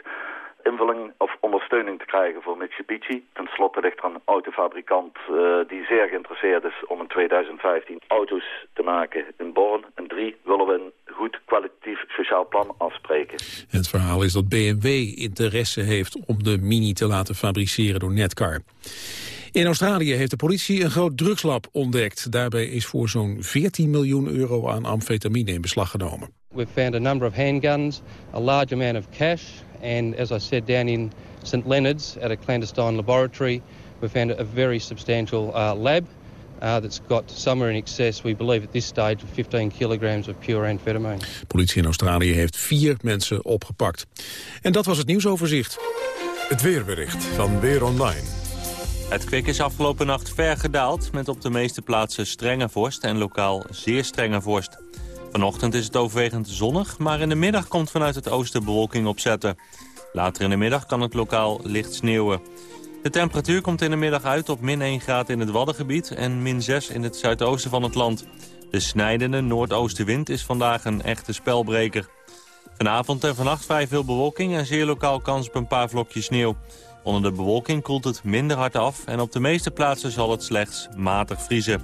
invulling of ondersteuning te krijgen voor Mitsubishi. Ten slotte ligt er een autofabrikant uh, die zeer geïnteresseerd is om in 2015 auto's te maken in Born. En drie willen we een goed kwalitatief sociaal plan afspreken. Het verhaal is dat BMW interesse heeft om de Mini te laten fabriceren door Netcar. In Australië heeft de politie een groot drugslab ontdekt. Daarbij is voor zo'n 14 miljoen euro aan amfetamine in beslag genomen. We've found a number of handguns, a large amount of cash and as I said down in St Leonard's at a clandestine laboratory we found a very substantial uh, lab uh, that's got somewhere in excess, we believe at this stage, of 15 kilograms of pure amphetamine. Politie in Australië heeft vier mensen opgepakt. En dat was het nieuwsoverzicht. Het weerbericht van Weer Online. Het kwik is afgelopen nacht ver gedaald... met op de meeste plaatsen strenge vorst en lokaal zeer strenge vorst. Vanochtend is het overwegend zonnig, maar in de middag komt vanuit het oosten bewolking opzetten. Later in de middag kan het lokaal licht sneeuwen. De temperatuur komt in de middag uit op min 1 graad in het Waddengebied en min 6 in het zuidoosten van het land. De snijdende noordoostenwind is vandaag een echte spelbreker. Vanavond en vannacht vrij veel bewolking en zeer lokaal kans op een paar vlokjes sneeuw. Onder de bewolking koelt het minder hard af en op de meeste plaatsen zal het slechts matig vriezen.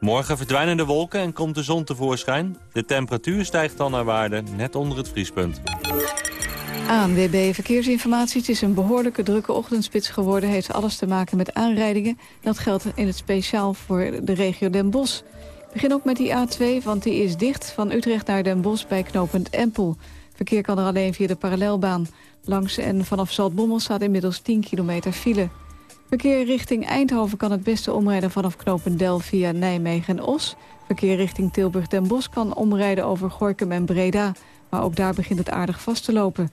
Morgen verdwijnen de wolken en komt de zon tevoorschijn. De temperatuur stijgt dan naar waarde net onder het vriespunt. ANWB Verkeersinformatie. Het is een behoorlijke drukke ochtendspits geworden. Heeft alles te maken met aanrijdingen. Dat geldt in het speciaal voor de regio Den Bosch. Begin ook met die A2, want die is dicht van Utrecht naar Den Bosch bij knooppunt Empel. Verkeer kan er alleen via de parallelbaan. Langs en vanaf Zaltbommel staat inmiddels 10 kilometer file. Verkeer richting Eindhoven kan het beste omrijden vanaf knooppunt Del via Nijmegen en Os. Verkeer richting Tilburg-Den Bosch kan omrijden over Gorkum en Breda. Maar ook daar begint het aardig vast te lopen.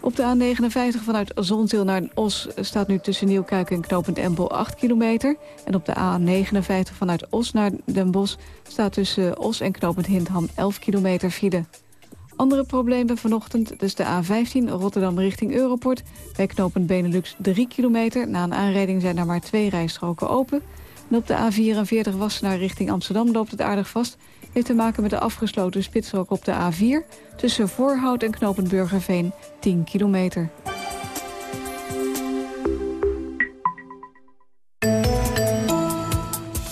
Op de A59 vanuit Zonzeel naar Os staat nu tussen Nieuwkuik en knooppunt Empel 8 kilometer. En op de A59 vanuit Os naar Den Bosch staat tussen Os en knooppunt Hindham 11 kilometer file. Andere problemen vanochtend, dus de A15 Rotterdam richting Europort. Bij knooppunt Benelux 3 kilometer. Na een aanrijding zijn er maar twee rijstroken open. En op de A44 Wassenaar richting Amsterdam loopt het aardig vast. Heeft te maken met de afgesloten spitsstrook op de A4... tussen Voorhout en knooppunt Burgerveen 10 kilometer.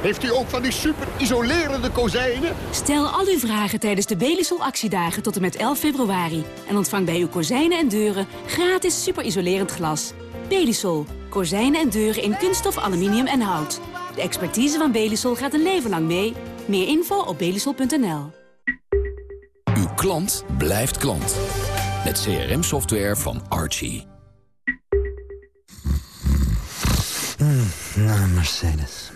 Heeft u ook van die super isolerende kozijnen? Stel al uw vragen tijdens de Belisol actiedagen tot en met 11 februari. En ontvang bij uw kozijnen en deuren gratis super isolerend glas. Belisol. Kozijnen en deuren in kunststof, aluminium en hout. De expertise van Belisol gaat een leven lang mee. Meer info op belisol.nl. Uw klant blijft klant. Met CRM-software van Archie. Mm, nou, Mercedes.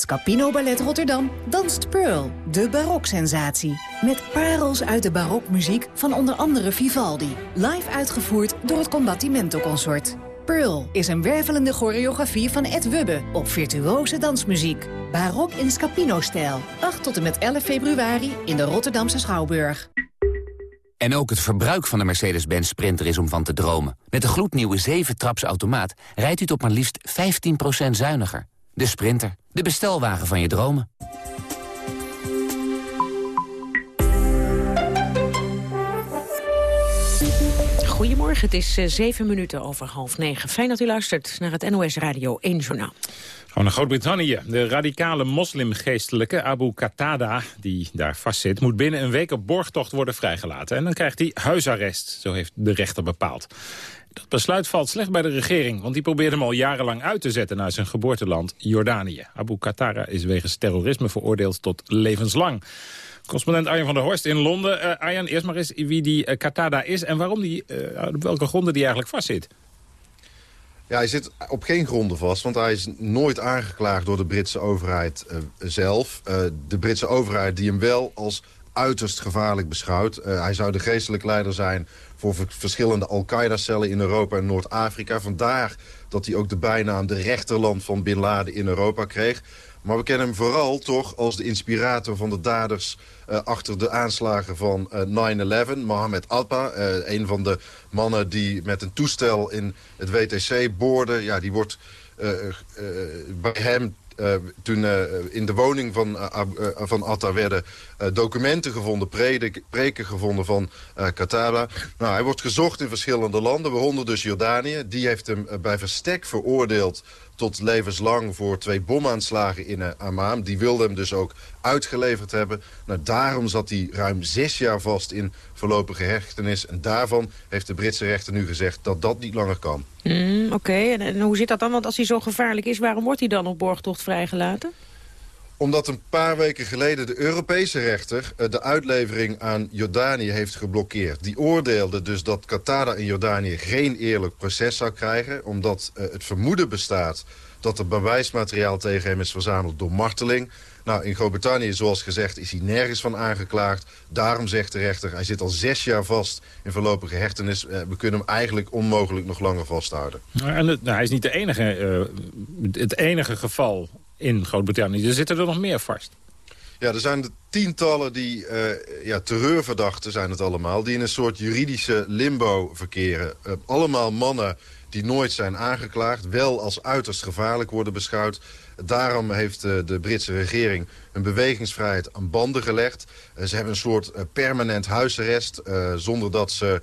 Scapino Ballet Rotterdam danst Pearl, de baroksensatie. Met parels uit de barokmuziek van onder andere Vivaldi. Live uitgevoerd door het Combattimento Consort. Pearl is een wervelende choreografie van Ed Wubbe op virtuose dansmuziek. Barok in Scapino-stijl. 8 tot en met 11 februari in de Rotterdamse Schouwburg. En ook het verbruik van de Mercedes-Benz Sprinter is om van te dromen. Met de gloednieuwe 7-traps automaat rijdt u tot maar liefst 15% zuiniger. De Sprinter, de bestelwagen van je dromen. Goedemorgen, het is uh, zeven minuten over half negen. Fijn dat u luistert naar het NOS Radio 1 Journaal. Gewoon naar Groot-Brittannië. De radicale moslimgeestelijke Abu Qatada, die daar vastzit... moet binnen een week op borgtocht worden vrijgelaten. En dan krijgt hij huisarrest, zo heeft de rechter bepaald. Dat besluit valt slecht bij de regering, want die probeert hem al jarenlang uit te zetten naar zijn geboorteland Jordanië. Abu Qatada is wegens terrorisme veroordeeld tot levenslang. Correspondent Arjan van der Horst in Londen. Uh, eerst maar eens wie die uh, is en waarom die, uh, op welke gronden die eigenlijk vastzit. Ja, hij zit op geen gronden vast, want hij is nooit aangeklaagd door de Britse overheid zelf. de Britse overheid die hem wel als uiterst gevaarlijk beschouwt. hij zou de geestelijk leider zijn voor verschillende Al-Qaeda-cellen in Europa en Noord-Afrika. Vandaar dat hij ook de bijnaam de rechterland van Bin Laden in Europa kreeg. Maar we kennen hem vooral toch als de inspirator van de daders... Uh, achter de aanslagen van uh, 9-11. Mohammed Alpa, uh, een van de mannen die met een toestel in het WTC boorde. Ja, die wordt bij hem uh, toen uh, in de woning van, uh, van Atta werden documenten gevonden, preken, gevonden van Kataba. Nou, hij wordt gezocht in verschillende landen, waaronder dus Jordanië. Die heeft hem bij verstek veroordeeld tot levenslang voor twee bomaanslagen in uh, Amman. Die wilde hem dus ook uitgeleverd hebben. Nou, daarom zat hij ruim zes jaar vast in voorlopige hechtenis. En daarvan heeft de Britse rechter nu gezegd dat dat niet langer kan. Mm, Oké, en, hoe zit dat dan? Want als hij zo gevaarlijk is, waarom wordt hij dan op borgtocht vrijgelaten? Omdat een paar weken geleden de Europese rechter eh, de uitlevering aan Jordanië heeft geblokkeerd. Die oordeelde dus dat Qatada in Jordanië geen eerlijk proces zou krijgen. Omdat uh, het vermoeden bestaat dat er bewijsmateriaal tegen hem is verzameld door marteling. Nou, in Groot-Brittannië, zoals gezegd, is hij nergens van aangeklaagd. Daarom zegt de rechter, hij zit al zes jaar vast in voorlopige hechtenis. Uh, we kunnen hem eigenlijk onmogelijk nog langer vasthouden. En nou, hij is niet de enige, het enige geval in Groot-Brittannië. Er zitten er nog meer vast. Ja, er zijn de tientallen die, uh, ja, terreurverdachten zijn het allemaal... die in een soort juridische limbo verkeren. Uh, allemaal mannen die nooit zijn aangeklaagd... wel als uiterst gevaarlijk worden beschouwd. Daarom heeft uh, de Britse regering hun bewegingsvrijheid aan banden gelegd. ze hebben een soort permanent huisarrest... zonder dat ze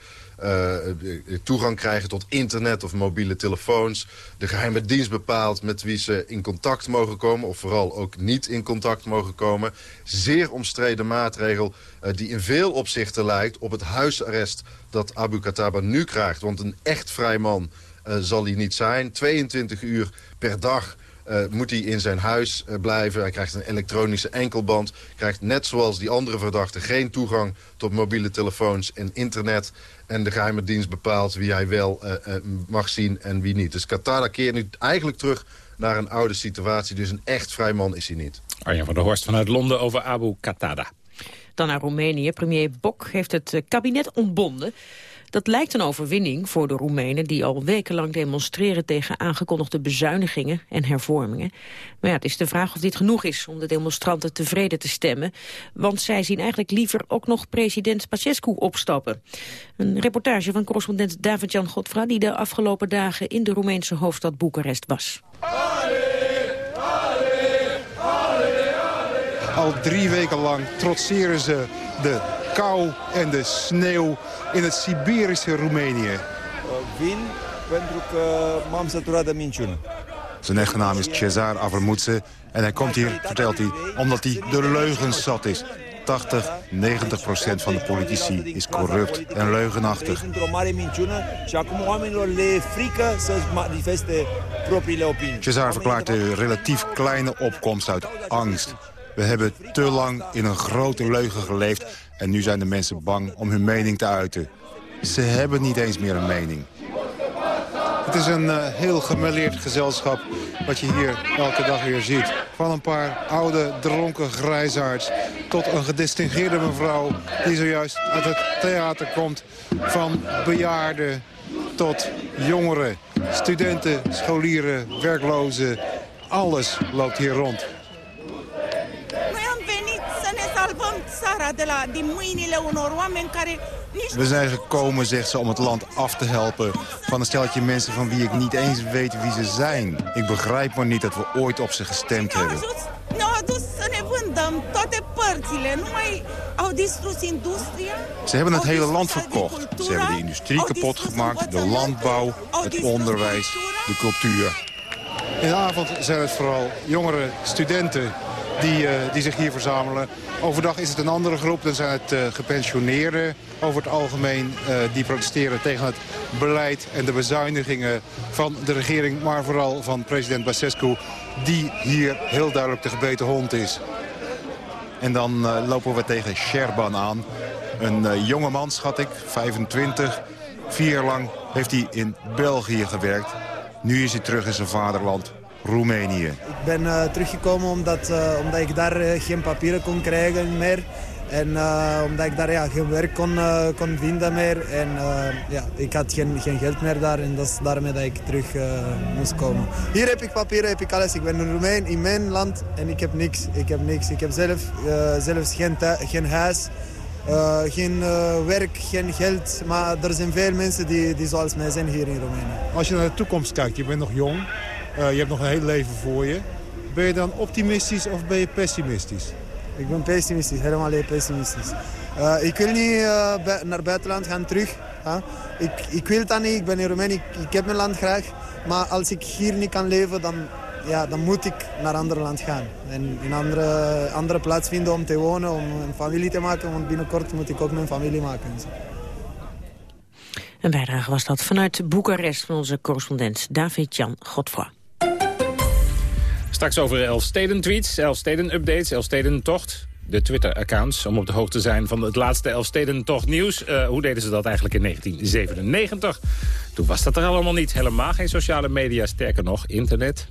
toegang krijgen tot internet of mobiele telefoons. De geheime dienst bepaalt met wie ze in contact mogen komen... of vooral ook niet in contact mogen komen. Zeer omstreden maatregel uh, die in veel opzichten lijkt op het huisarrest... dat Abu Kataba nu krijgt. Want een echt vrij man uh, zal hij niet zijn. 22 uur per dag moet hij in zijn huis blijven. Hij krijgt een elektronische enkelband. Krijgt net zoals die andere verdachten geen toegang tot mobiele telefoons en internet. En de geheime dienst bepaalt wie hij wel uh, mag zien en wie niet. Dus Qatar keert nu eigenlijk terug naar een oude situatie. Dus een echt vrij man is hij niet. Arjan van der Horst vanuit Londen over Abu Qatada. Dan naar Roemenië. Premier Bok heeft het kabinet ontbonden. Dat lijkt een overwinning voor de Roemenen... die al wekenlang demonstreren tegen aangekondigde bezuinigingen en hervormingen. Maar ja, het is de vraag of dit genoeg is om de demonstranten tevreden te stemmen. Want zij zien eigenlijk liever ook nog president Pacescu opstappen. Een reportage van correspondent David-Jan Godfra... die de afgelopen dagen in de Roemeense hoofdstad Boekarest was. Al drie weken lang trotseren ze de kou en de sneeuw in het Siberische Roemenië. Vin pentru că m-am săturat de minciună. Zijn echte naam is Cesar Avermoetse en hij komt hier, vertelt hij, omdat hij de leugens zat is. 80, 90 procent van de politici is corrupt en leugenachtig. Cesar verklaart de relatief kleine opkomst uit angst. We hebben te lang in een grote leugen geleefd... en nu zijn de mensen bang om hun mening te uiten. Ze hebben niet eens meer een mening. Het is een uh, heel gemêleerd gezelschap wat je hier elke dag weer ziet. Van een paar oude, dronken grijsaards tot een gedistingeerde mevrouw... die zojuist uit het theater komt. Van bejaarden tot jongeren, studenten, scholieren, werklozen. Alles loopt hier rond. We zijn gekomen, zegt ze, om het land af te helpen van een stelletje mensen van wie ik niet eens weet wie ze zijn. Ik begrijp maar niet dat we ooit op ze gestemd hebben. Ze hebben het hele land verkocht. Ze hebben de industrie kapot gemaakt, de landbouw, het onderwijs, de cultuur. In de avond zijn het vooral jongere studenten die, uh, die zich hier verzamelen. Overdag is het een andere groep, dan zijn het uh, gepensioneerden over het algemeen... Uh, die protesteren tegen het beleid en de bezuinigingen van de regering... maar vooral van president Basescu, die hier heel duidelijk de gebeten hond is. En dan lopen we tegen Sherban aan. Een jonge man, schat ik, 25. Vier jaar lang heeft hij in België gewerkt. Nu is hij terug in zijn vaderland, Roemenië. Ik ben uh, teruggekomen omdat, uh, omdat ik daar uh, geen papieren kon krijgen meer. En omdat ik daar ja, geen werk kon, kon vinden meer. En ja, ik had geen, geen geld meer daar. En dat is daarmee dat ik terug moest komen. Hier heb ik papieren, heb ik alles. Ik ben een Roemeen in mijn land en ik heb niks. Ik heb niks. Ik heb zelf, zelfs geen, geen huis. Uh, geen uh, werk, geen geld, maar er zijn veel mensen die, die zoals mij zijn hier in Roemenië. Als je naar de toekomst kijkt, je bent nog jong, uh, je hebt nog een heel leven voor je. Ben je dan optimistisch of ben je pessimistisch? Ik ben pessimistisch, helemaal pessimistisch. ik wil niet naar het buitenland gaan terug. Ik, ik wil dat niet, ik ben in Roemenië, ik, ik heb mijn land graag. Maar als ik hier niet kan leven, dan ja, dan moet ik naar een ander land gaan. En een andere, andere plaats vinden om te wonen, om een familie te maken. Want binnenkort moet ik ook mijn familie maken. Een bijdrage was dat vanuit Boekarest van onze correspondent David-Jan Godfroy. Straks over Elfsteden-tweets, Elfsteden-updates, Elfsteden-tocht. De Twitter-accounts, om op de hoogte te zijn van het laatste Elfsteden-tocht-nieuws. Uh, hoe deden ze dat eigenlijk in 1997? Toen was dat er allemaal niet. Helemaal geen sociale media, sterker nog, internet.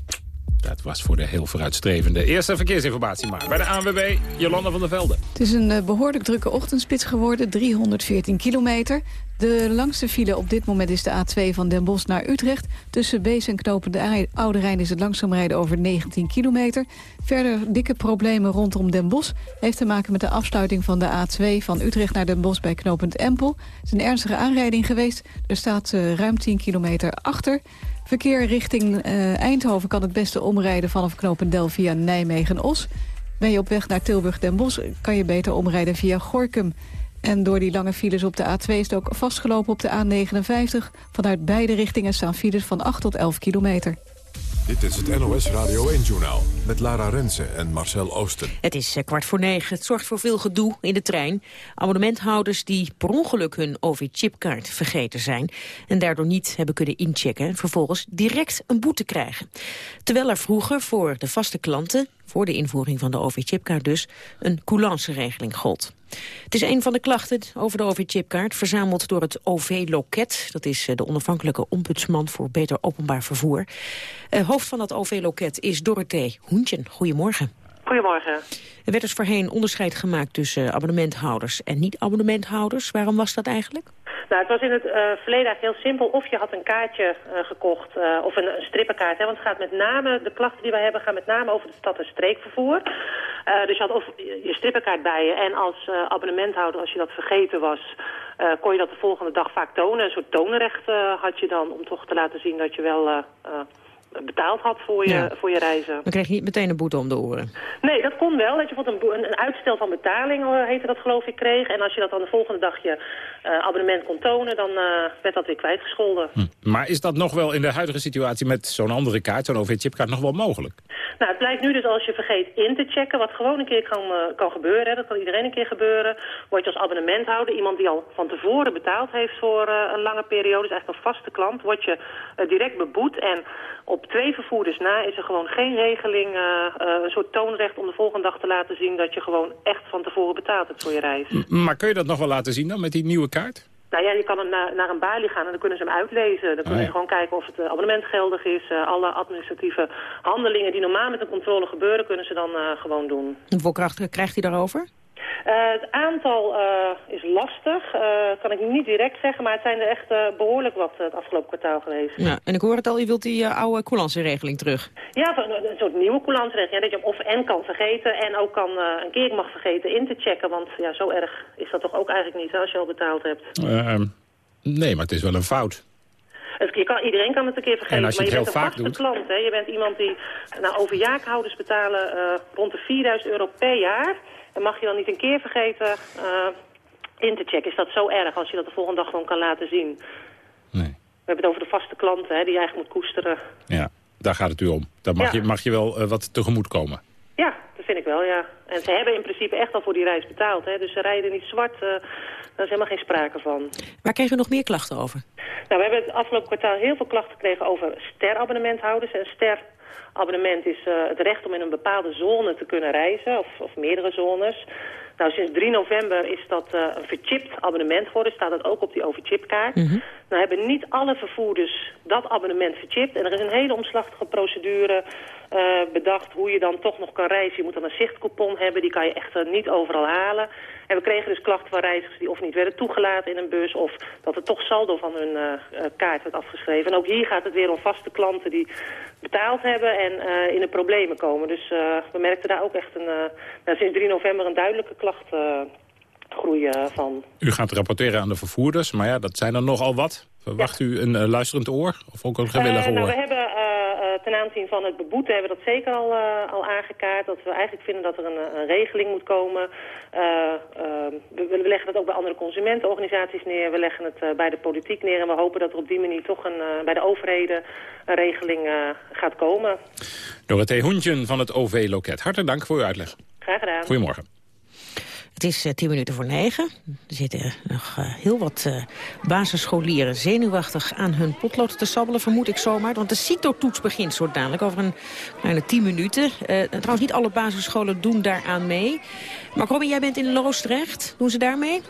Dat was voor de heel vooruitstrevende eerste verkeersinformatie maar. Bij de ANWB, Jolanda van der Velde. Het is een eh, behoorlijk drukke ochtendspits geworden, 314 kilometer. De langste file op dit moment is de A2 van Den Bosch naar Utrecht. Tussen Bees en Knopen de Oude Rijn is het langzaam rijden over 19 kilometer. Verder dikke problemen rondom Den Bosch. Heeft te maken met de afsluiting van de A2 van Utrecht naar Den Bosch bij knooppunt Empel. Het is een ernstige aanrijding geweest. Er staat uh, ruim 10 kilometer achter. Verkeer richting uh, Eindhoven kan het beste omrijden vanaf Knopendel via Nijmegen-Os. Ben je op weg naar Tilburg-Den Bosch kan je beter omrijden via Gorkum. En door die lange files op de A2 is het ook vastgelopen op de A59. Vanuit beide richtingen staan files van 8 tot 11 kilometer. Dit is het NOS Radio 1-journaal met Lara Rensen en Marcel Oosten. Het is eh, kwart voor negen. Het zorgt voor veel gedoe in de trein. Abonnementhouders die per ongeluk hun OV-chipkaart vergeten zijn... en daardoor niet hebben kunnen inchecken... vervolgens direct een boete krijgen. Terwijl er vroeger voor de vaste klanten voor de invoering van de OV-chipkaart dus, een coulance-regeling gold. Het is een van de klachten over de OV-chipkaart, verzameld door het OV-loket. Dat is eh, de onafhankelijke ombudsman voor beter openbaar vervoer. Uh, hoofd van dat OV-loket is Dorothee Hoentjen. Goedemorgen. Goedemorgen. Er werd dus voorheen onderscheid gemaakt tussen abonnementhouders en niet-abonnementhouders. Waarom was dat eigenlijk? Nou, het was in het uh, verleden eigenlijk heel simpel. Of je had een kaartje uh, gekocht, uh, of een, een strippenkaart. Hè, want het gaat met name, de klachten die wij hebben gaan met name over de stad- en streekvervoer. dus je had of je strippenkaart bij je. En als abonnementhouder, als je dat vergeten was, kon je dat de volgende dag vaak tonen. Een soort toonrecht had je dan om toch te laten zien dat je wel betaald had voor je, voor je reizen. Dan kreeg je niet meteen een boete om de oren? Nee, dat kon wel. Dat je bijvoorbeeld een, een, uitstel van betaling, uh, heette dat geloof ik, kreeg. En als je dat dan de volgende dag je uh, abonnement kon tonen, dan uh, werd dat weer kwijtgescholden. Hm. Maar is dat nog wel in de huidige situatie met zo'n andere kaart, zo'n OV-chipkaart, nog wel mogelijk? Nou, het blijkt nu dus als je vergeet in te checken, wat gewoon een keer kan, kan gebeuren, hè, dat kan iedereen een keer gebeuren, word je als abonnementhouder, iemand die al van tevoren betaald heeft voor een lange periode, dus eigenlijk een vaste klant, word je direct beboet en op twee vervoerders na is er gewoon geen regeling, uh, uh, een soort toonrecht om de volgende dag te laten zien dat je gewoon echt van tevoren betaald hebt voor je reis. M maar kun je dat nog wel laten zien dan met die nieuwe kaart? Nou ja, je kan naar, naar een balie gaan en dan kunnen ze hem uitlezen. Dan kunnen oh, ja. ze gewoon kijken of het uh, abonnement geldig is. Uh, alle administratieve handelingen die normaal met een controle gebeuren, kunnen ze dan uh, gewoon doen. Hoeveel kracht krijgt hij daarover? Uh, het aantal uh, is lastig, uh, kan ik niet direct zeggen, maar het zijn er echt behoorlijk wat het afgelopen kwartaal geweest. Ja, en ik hoor het al, je wilt die oude coulance-regeling terug. Ja, een, een soort nieuwe coulance-regeling, dat je hem of en kan vergeten en ook kan een keer mag vergeten in te checken, want ja, zo erg is dat toch ook eigenlijk niet hè, als je al betaald hebt. Ehm, nee, maar het is wel een fout. Het, je kan, iedereen kan het een keer vergeten, maar je, maar je bent een vaste doet. klant. Hè? Je bent iemand die nou, over jaarhouders betalen rond de 4000 euro per jaar... En mag je dan niet een keer vergeten uh, in te checken? Is dat zo erg als je dat de volgende dag gewoon kan laten zien? Nee. We hebben het over de vaste klanten hè, die je eigenlijk moet koesteren. Ja, daar gaat het u om. Daar mag, Ja. je, mag je wel uh, wat tegemoet komen. Ja, dat vind ik wel, ja. En ze hebben in principe echt al voor die reis betaald. Hè? Dus ze rijden niet zwart. Uh, daar is helemaal geen sprake van. Waar kregen we nog meer klachten over? Nou, we hebben het afgelopen kwartaal heel veel klachten gekregen over sterabonnementhouders. En sterabonnement is uh, het recht om in een bepaalde zone te kunnen reizen, of, of meerdere zones. Nou, sinds 3 november is dat uh, een verchipt abonnement geworden. Staat dat ook op die overchipkaart. Mhm. Nou hebben niet alle vervoerders dat abonnement verchipt. En er is een hele omslachtige procedure uh, bedacht hoe je dan toch nog kan reizen. Je moet dan een zichtcoupon hebben, die kan je echt niet overal halen. En we kregen dus klachten van reizigers die of niet werden toegelaten in een bus... of dat er toch saldo van hun uh, kaart werd afgeschreven. En ook hier gaat het weer om vaste klanten die betaald hebben en in de problemen komen. Dus we merkten daar ook echt een, nou, sinds 3 november een duidelijke klachtgroei van. U gaat rapporteren aan de vervoerders, maar ja, dat zijn er nogal wat. Verwacht u een uh, luisterend oor of ook een gewillig nou, oor? we hebben uh, ten aanzien van het beboeten hebben we dat zeker al, uh, al aangekaart. Dat we eigenlijk vinden dat er een, een regeling moet komen. We, we, leggen dat ook bij andere consumentenorganisaties neer. We leggen het bij de politiek neer. En we hopen dat er op die manier toch een, bij de overheden een regeling gaat komen. Dorothee Hoentjen van het OV-loket. Hartelijk dank voor uw uitleg. Graag gedaan. Goedemorgen. Het is uh, tien minuten voor negen. Er zitten nog uh, heel wat uh, basisscholieren zenuwachtig aan hun potlood te sabbelen, vermoed ik zomaar. Want de CITO-toets begint zo dadelijk over een kleine tien minuten. trouwens, niet alle basisscholen doen daaraan mee. Maar Robin, jij bent in Loosdrecht. Doen ze daarmee?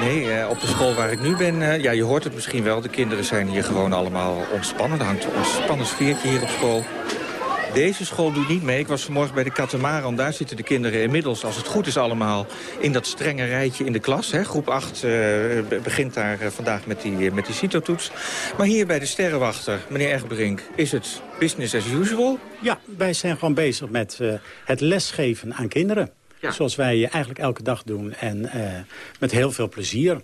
Nee, op de school waar ik nu ben, ja, je hoort het misschien wel. De kinderen zijn hier gewoon allemaal ontspannen. Er hangt een ontspannen sfeertje hier op school. Deze school doet niet mee. Ik was vanmorgen bij de Katamaran. Daar zitten de kinderen inmiddels, als het goed is allemaal... in dat strenge rijtje in de klas. Hè. Groep 8 uh, begint daar uh, vandaag met die, uh, met die CITO-toets. Maar hier bij de Sterrenwachter, meneer Egberink... is het business as usual? Ja, wij zijn gewoon bezig met het lesgeven aan kinderen. Ja. Zoals wij eigenlijk elke dag doen. En met heel veel plezier.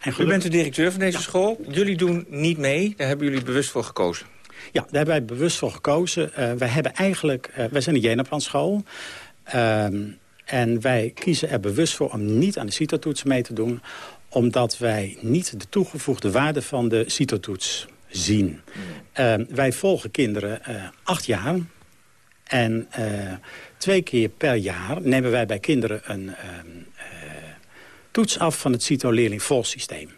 En U bent de directeur van deze ja. school. Jullie doen niet mee. Daar hebben jullie bewust voor gekozen. Ja, daar hebben wij bewust voor gekozen. Uh, wij hebben eigenlijk, uh, wij zijn een Jenaplan-school. Um, en wij kiezen er bewust voor om niet aan de CITO-toets mee te doen. Omdat wij niet de toegevoegde waarde van de CITO-toets zien. Uh, wij volgen kinderen uh, acht jaar. En twee keer per jaar nemen wij bij kinderen een toets af van het CITO-leerling-volsysteem.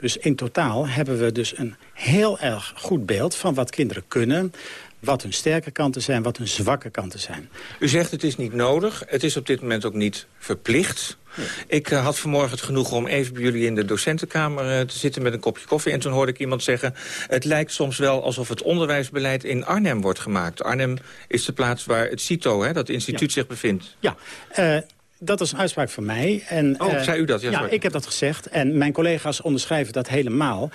Dus in totaal hebben we dus een heel erg goed beeld van wat kinderen kunnen wat hun sterke kanten zijn, wat hun zwakke kanten zijn. U zegt het is niet nodig, het is op dit moment ook niet verplicht. Ik uh, had vanmorgen het genoeg om even bij jullie in de docentenkamer uh, te zitten met een kopje koffie. En toen hoorde ik iemand zeggen, het lijkt soms wel alsof het onderwijsbeleid in Arnhem wordt gemaakt. Arnhem is de plaats waar het CITO, hè, dat instituut, ja. zich bevindt. Ja, uh, dat is een uitspraak van mij. En, oh, uh, zei u dat? Ja, ja ik heb dat gezegd. En mijn collega's onderschrijven dat helemaal.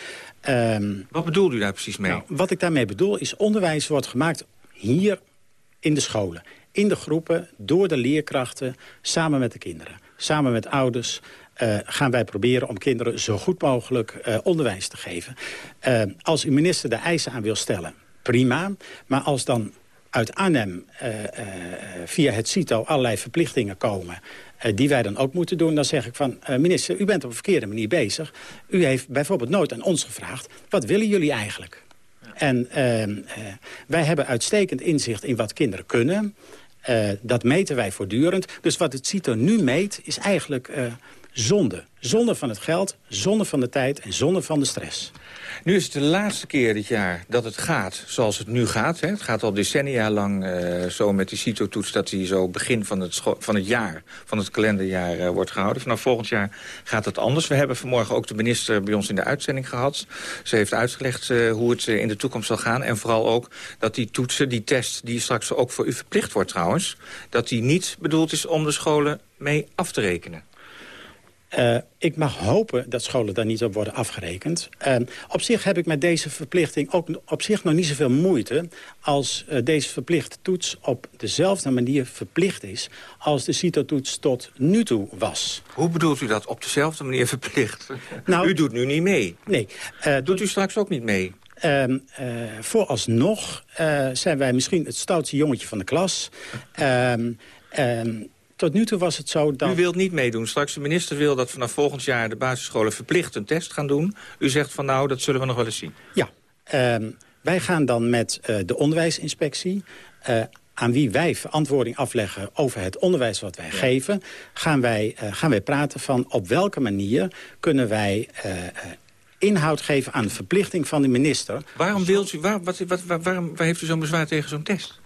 Um, wat bedoelt u daar precies mee? Nou, wat ik daarmee bedoel is onderwijs wordt gemaakt hier in de scholen. In de groepen, door de leerkrachten, samen met de kinderen. Samen met ouders uh, gaan wij proberen om kinderen zo goed mogelijk uh, onderwijs te geven. Als uw minister de eisen aan wil stellen, prima. Maar als dan uit Arnhem uh, uh, via het CITO allerlei verplichtingen komen... Uh, die wij dan ook moeten doen, dan zeg ik van... minister, u bent op een verkeerde manier bezig. U heeft bijvoorbeeld nooit aan ons gevraagd... wat willen jullie eigenlijk? En ehm, wij hebben uitstekend inzicht in wat kinderen kunnen... dat meten wij voortdurend. Dus wat het CITO nu meet, is eigenlijk zonde. Zonde van het geld, zonde van de tijd en zonde van de stress. Nu is het de laatste keer dit jaar dat het gaat zoals het nu gaat. Hè. Het gaat al decennia lang uh, zo met die CITO-toets... dat die zo begin van het, van het jaar, van het kalenderjaar uh, wordt gehouden. Vanaf volgend jaar gaat het anders. We hebben vanmorgen ook de minister bij ons in de uitzending gehad. Ze heeft uitgelegd uh, hoe het in de toekomst zal gaan. En vooral ook dat die toetsen, die test... die straks ook voor u verplicht wordt trouwens... dat die niet bedoeld is om de scholen mee af te rekenen. Uh, ik mag hopen dat scholen daar niet op worden afgerekend. Uh, op zich heb ik met deze verplichting ook op zich nog niet zoveel moeite... als uh, deze verplichte toets op dezelfde manier verplicht is... als de CITO-toets tot nu toe was. Hoe bedoelt u dat op dezelfde manier verplicht? Nou, u doet nu niet mee. Nee. doet u straks ook niet mee? Uh, uh, vooralsnog uh, zijn wij misschien het stoutste jongetje van de klas. Tot nu toe was het zo dat... U wilt niet meedoen. Straks de minister wil dat vanaf volgend jaar de basisscholen verplicht een test gaan doen. U zegt van nou, dat zullen we nog wel eens zien. Ja, uh, wij gaan dan met uh, de onderwijsinspectie... Uh, aan wie wij verantwoording afleggen over het onderwijs wat wij ja. geven... Gaan wij, uh, gaan wij praten van op welke manier kunnen wij inhoud geven aan de verplichting van de minister. Waarom, wilt u, waar, wat, wat, waar, waarom waar heeft u zo'n bezwaar tegen zo'n test?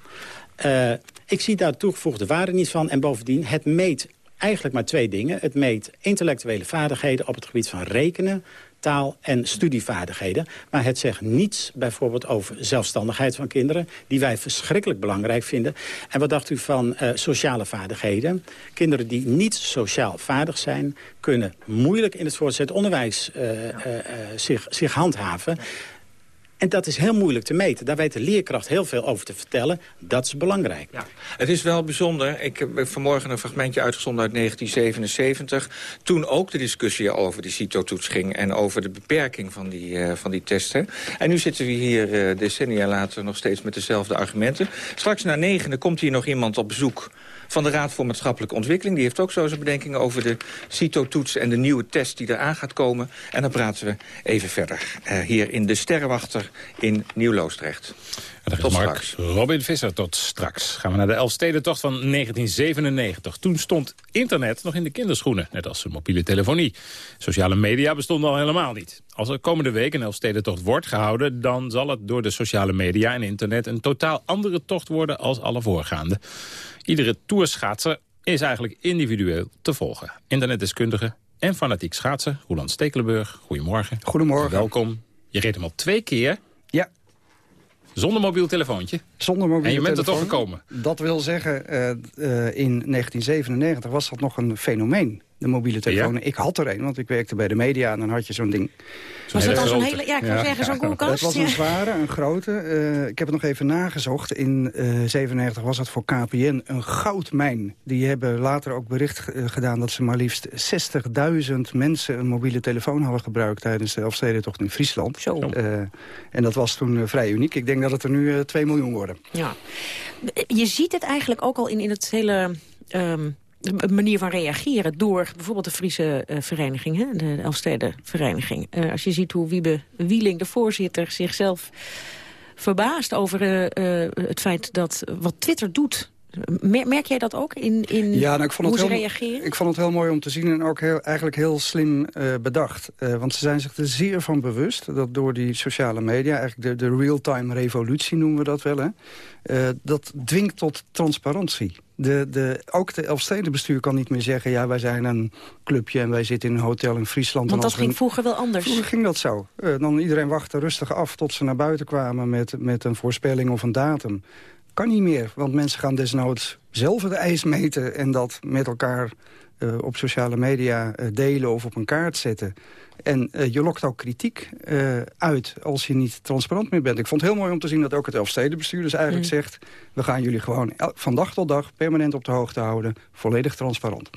Uh, ik zie daar toegevoegde waarde niet van. En bovendien, het meet eigenlijk maar twee dingen. Het meet intellectuele vaardigheden op het gebied van rekenen, taal en studievaardigheden. Maar het zegt niets bijvoorbeeld over zelfstandigheid van kinderen... die wij verschrikkelijk belangrijk vinden. En wat dacht u van uh, sociale vaardigheden? Kinderen die niet sociaal vaardig zijn... kunnen moeilijk in het voortgezet onderwijs uh, zich, zich handhaven... En dat is heel moeilijk te meten. Daar weet de leerkracht heel veel over te vertellen. Dat is belangrijk. Het is wel bijzonder. Ik heb vanmorgen een fragmentje uitgezonden uit 1977. Toen ook de discussie over die CITO-toets ging... en over de beperking van die, uh, van die testen. En nu zitten we hier uh, decennia later nog steeds met dezelfde argumenten. Straks na negenen komt hier nog iemand op bezoek van de Raad voor Maatschappelijke Ontwikkeling. Die heeft ook zo zijn bedenkingen over de CITO-toets en de nieuwe test die eraan gaat komen. En dan praten we even verder. Uh, hier in de Sterrenwachter in Nieuw-Loosdrecht. Tot straks. Robin Visser, tot straks. Gaan we naar de Elfstedentocht van 1997. Toen stond internet nog in de kinderschoenen, net als de mobiele telefonie. Sociale media bestonden al helemaal niet. Als er komende week een Elfstedentocht wordt gehouden... dan zal het door de sociale media en internet een totaal andere tocht worden als alle voorgaande. Iedere toerschaatser is eigenlijk individueel te volgen. Internetdeskundige en fanatiek schaatser, Roland Stekelenburg. Goedemorgen. Goedemorgen. Welkom. Je reed hem al twee keer. Ja. Zonder mobiel telefoontje? Zonder mobiel En je bent er toch gekomen? Dat wil zeggen, eh, eh, in 1997 was dat nog een fenomeen, de mobiele telefoon. Ik had er een, want ik werkte bij de media en dan had je zo'n ding. Was dat dan zo'n hele, ja, ik wil zeggen, zo'n koelkast? Het was een Ja. zware, een grote. Eh, ik heb het nog even nagezocht. In eh 97 was het voor KPN een goudmijn. Die hebben later ook bericht eh, gedaan dat ze maar liefst 60.000 mensen een mobiele telefoon hadden gebruikt tijdens de Elfstedentocht in Friesland. Zo. Eh, en dat was toen eh, vrij uniek. Ik denk dat het er nu eh 2 miljoen worden. Ja. Je ziet het eigenlijk ook al in, in het hele... ehm, de manier van reageren door bijvoorbeeld de Friese eh, vereniging, hè, de, de Elfstedenvereniging. Eh, als je ziet hoe Wiebe Wieling, de voorzitter, zichzelf verbaast over eh, het feit dat wat Twitter doet. Mer- Merk jij dat ook in, in Ja, nou, ik vond hoe het ze heel, reageren? Ik vond het heel mooi om te zien en ook heel, eigenlijk heel slim eh, bedacht. Eh, want ze zijn zich er zeer van bewust dat door die sociale media... eigenlijk de, de real-time revolutie noemen we dat wel, hè, eh, dat dwingt tot transparantie. De, de, ook de Elfstedenbestuur kan niet meer zeggen... ja, wij zijn een clubje en wij zitten in een hotel in Friesland. Want dat ging vroeger wel anders. Vroeger ging dat zo. Dan iedereen wachtte rustig af tot ze naar buiten kwamen... met, met een voorspelling of een datum. Kan niet meer, want mensen gaan desnoods zelf het ijs meten... en dat met elkaar eh, op sociale media eh, delen of op een kaart zetten. En eh, je lokt ook kritiek eh, uit als je niet transparant meer bent. Ik vond het heel mooi om te zien dat ook het Elfstedenbestuur dus eigenlijk Mm. zegt... we gaan jullie gewoon van dag tot dag permanent op de hoogte houden. Volledig transparant.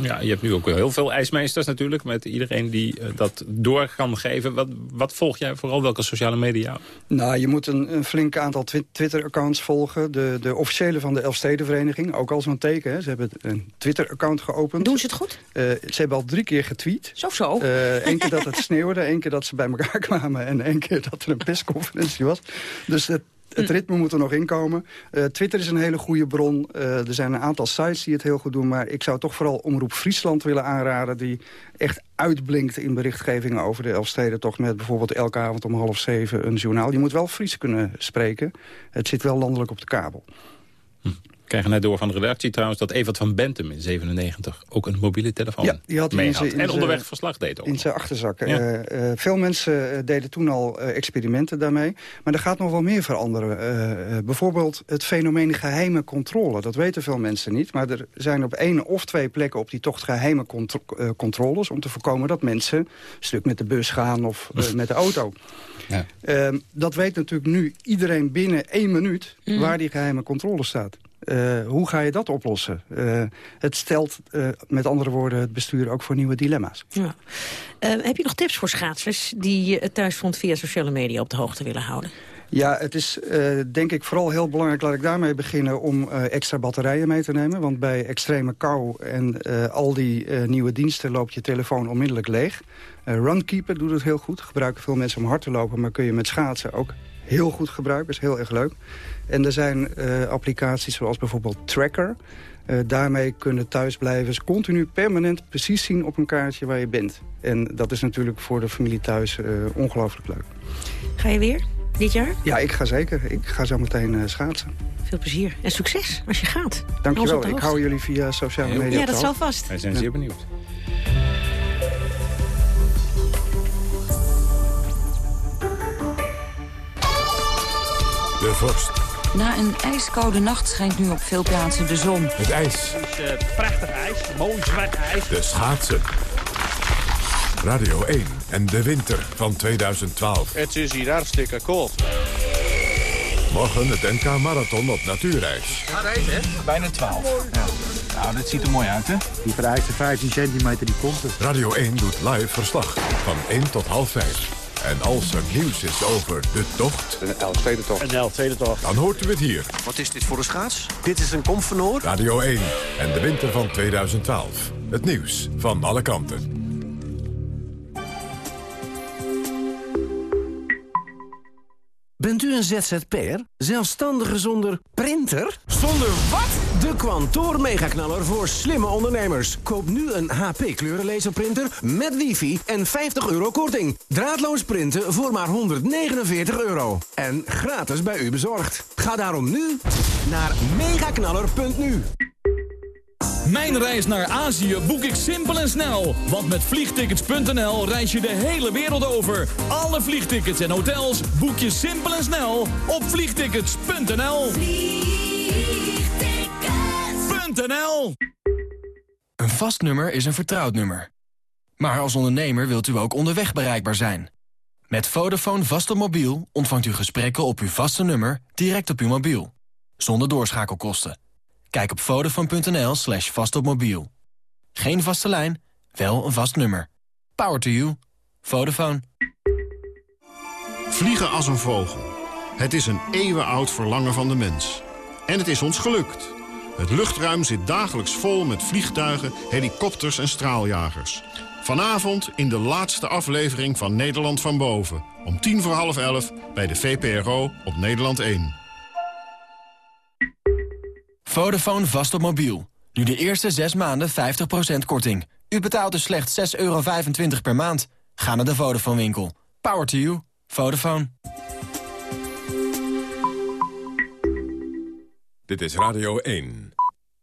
Ja, je hebt nu ook wel heel veel ijsmeesters natuurlijk... met iedereen die eh, dat door kan geven. Wat, wat volg jij vooral? Welke sociale media? Nou, je moet een, een flink aantal twi- Twitter-accounts volgen. De, de officiële van de Elfstedenvereniging, ook al zo'n teken. Hè. Ze hebben een Twitter-account geopend. Doen ze het goed? Eh, ze hebben al drie keer getweet. Zo, zo. Eén keer dat het sneeuwde, één keer dat ze bij elkaar kwamen... en één keer dat er een persconferentie was. Dus het, het ritme moet er nog inkomen. Eh, Twitter is een hele goede bron. Eh, er zijn een aantal sites die het heel goed doen. Maar ik zou toch vooral Omroep Friesland willen aanraden... die echt uitblinkt in berichtgevingen over de Elfstedentocht... met bijvoorbeeld elke avond om half zeven een journaal. Je moet wel Fries kunnen spreken. Het zit wel landelijk op de kabel. Ik krijg net door van de redactie trouwens... dat Evert van Bentum in 97 ook een mobiele telefoon Ja, die had mee in had. in En onderweg verslag deed ook. In zijn achterzak. Ja. Eh, eh, veel mensen eh, deden toen al experimenten daarmee. Maar er gaat nog wel meer veranderen. Eh, eh, bijvoorbeeld het fenomeen geheime controle. Dat weten veel mensen niet. Maar er zijn op één of twee plekken op die tocht geheime contro- eh, controles... om te voorkomen dat mensen een stuk met de bus gaan of met de auto. Ja. Ehm, dat weet natuurlijk nu iedereen binnen één minuut... Mhm. waar die geheime controle staat. Eh, hoe ga je dat oplossen? Eh, het stelt eh, met andere woorden het bestuur ook voor nieuwe dilemma's. Ja. Heb je nog tips voor schaatsers die het thuisfront via sociale media op de hoogte willen houden? Ja, het is denk ik vooral heel belangrijk, laat ik daarmee beginnen... om extra batterijen mee te nemen. Want bij extreme kou en al die nieuwe diensten loopt je telefoon onmiddellijk leeg. Runkeeper doet het heel goed. Gebruiken veel mensen om hard te lopen, maar kun je met schaatsen ook heel goed gebruiken. is heel erg leuk. En er zijn eh, applicaties zoals bijvoorbeeld Tracker... Eh, daarmee kunnen thuisblijvers continu permanent precies zien op een kaartje waar je bent. En dat is natuurlijk voor de familie thuis eh, ongelooflijk leuk. Ga je weer dit jaar? Ja, ik ga zeker. Ik ga zo meteen eh, schaatsen. Veel plezier en succes als je gaat. Dankjewel. Ik hou jullie via sociale media Ja, dat zal vast. Wij zijn Ja. zeer benieuwd. De vorst. Na een ijskoude nacht schijnt nu op veel plaatsen de zon. Het ijs. Het is eh, prachtig ijs, mooi zwart ijs. De schaatsen. Radio 1 en de winter van 2012. Het is hier hartstikke koud. Morgen het NK Marathon op natuurreis. Gaat ijs, hè? Bijna 12. Ja. Nou, dit ziet er mooi uit, hè? Die vereiste 15 centimeter, die komt er. Radio 1 doet live verslag van 1 tot half 5. En als er nieuws is over de tocht... Een L-tweede Een L-tweede tocht. Dan hoort u het hier. Wat is dit voor een schaats? Dit is een komfenoor. Radio 1 en de winter van 2012. Het nieuws van alle kanten. Een ZZP'er? Zelfstandige zonder printer? Zonder wat? De Kwantoor Megaknaller voor slimme ondernemers. Koop nu een HP kleurenlaserprinter met wifi en 50 euro korting. Draadloos printen voor maar 149 euro. En gratis bij u bezorgd. Ga daarom nu naar megaknaller.nu. Mijn reis naar Azië boek ik simpel en snel. Want met vliegtickets.nl reis je de hele wereld over. Alle vliegtickets en hotels boek je simpel en snel op vliegtickets.nl. Vliegtickets.nl Een vast nummer is een vertrouwd nummer. Maar als ondernemer wilt u ook onderweg bereikbaar zijn. Met Vodafone vast op mobiel ontvangt u gesprekken op uw vaste nummer direct op uw mobiel. Zonder doorschakelkosten. Kijk op vodafone.nl slash vastopmobiel. Geen vaste lijn, wel een vast nummer. Power to you. Vodafone. Vliegen als een vogel. Het is een eeuwenoud verlangen van de mens. En het is ons gelukt. Het luchtruim zit dagelijks vol met vliegtuigen, helikopters en straaljagers. Vanavond in de laatste aflevering van Nederland van Boven. Om tien voor half elf bij de VPRO op Nederland 1. Vodafone vast op mobiel. Nu de eerste 6 maanden 50% korting. U betaalt dus slechts 6,25 euro per maand. Ga naar de Vodafone winkel. Power to you. Vodafone. Dit is Radio 1.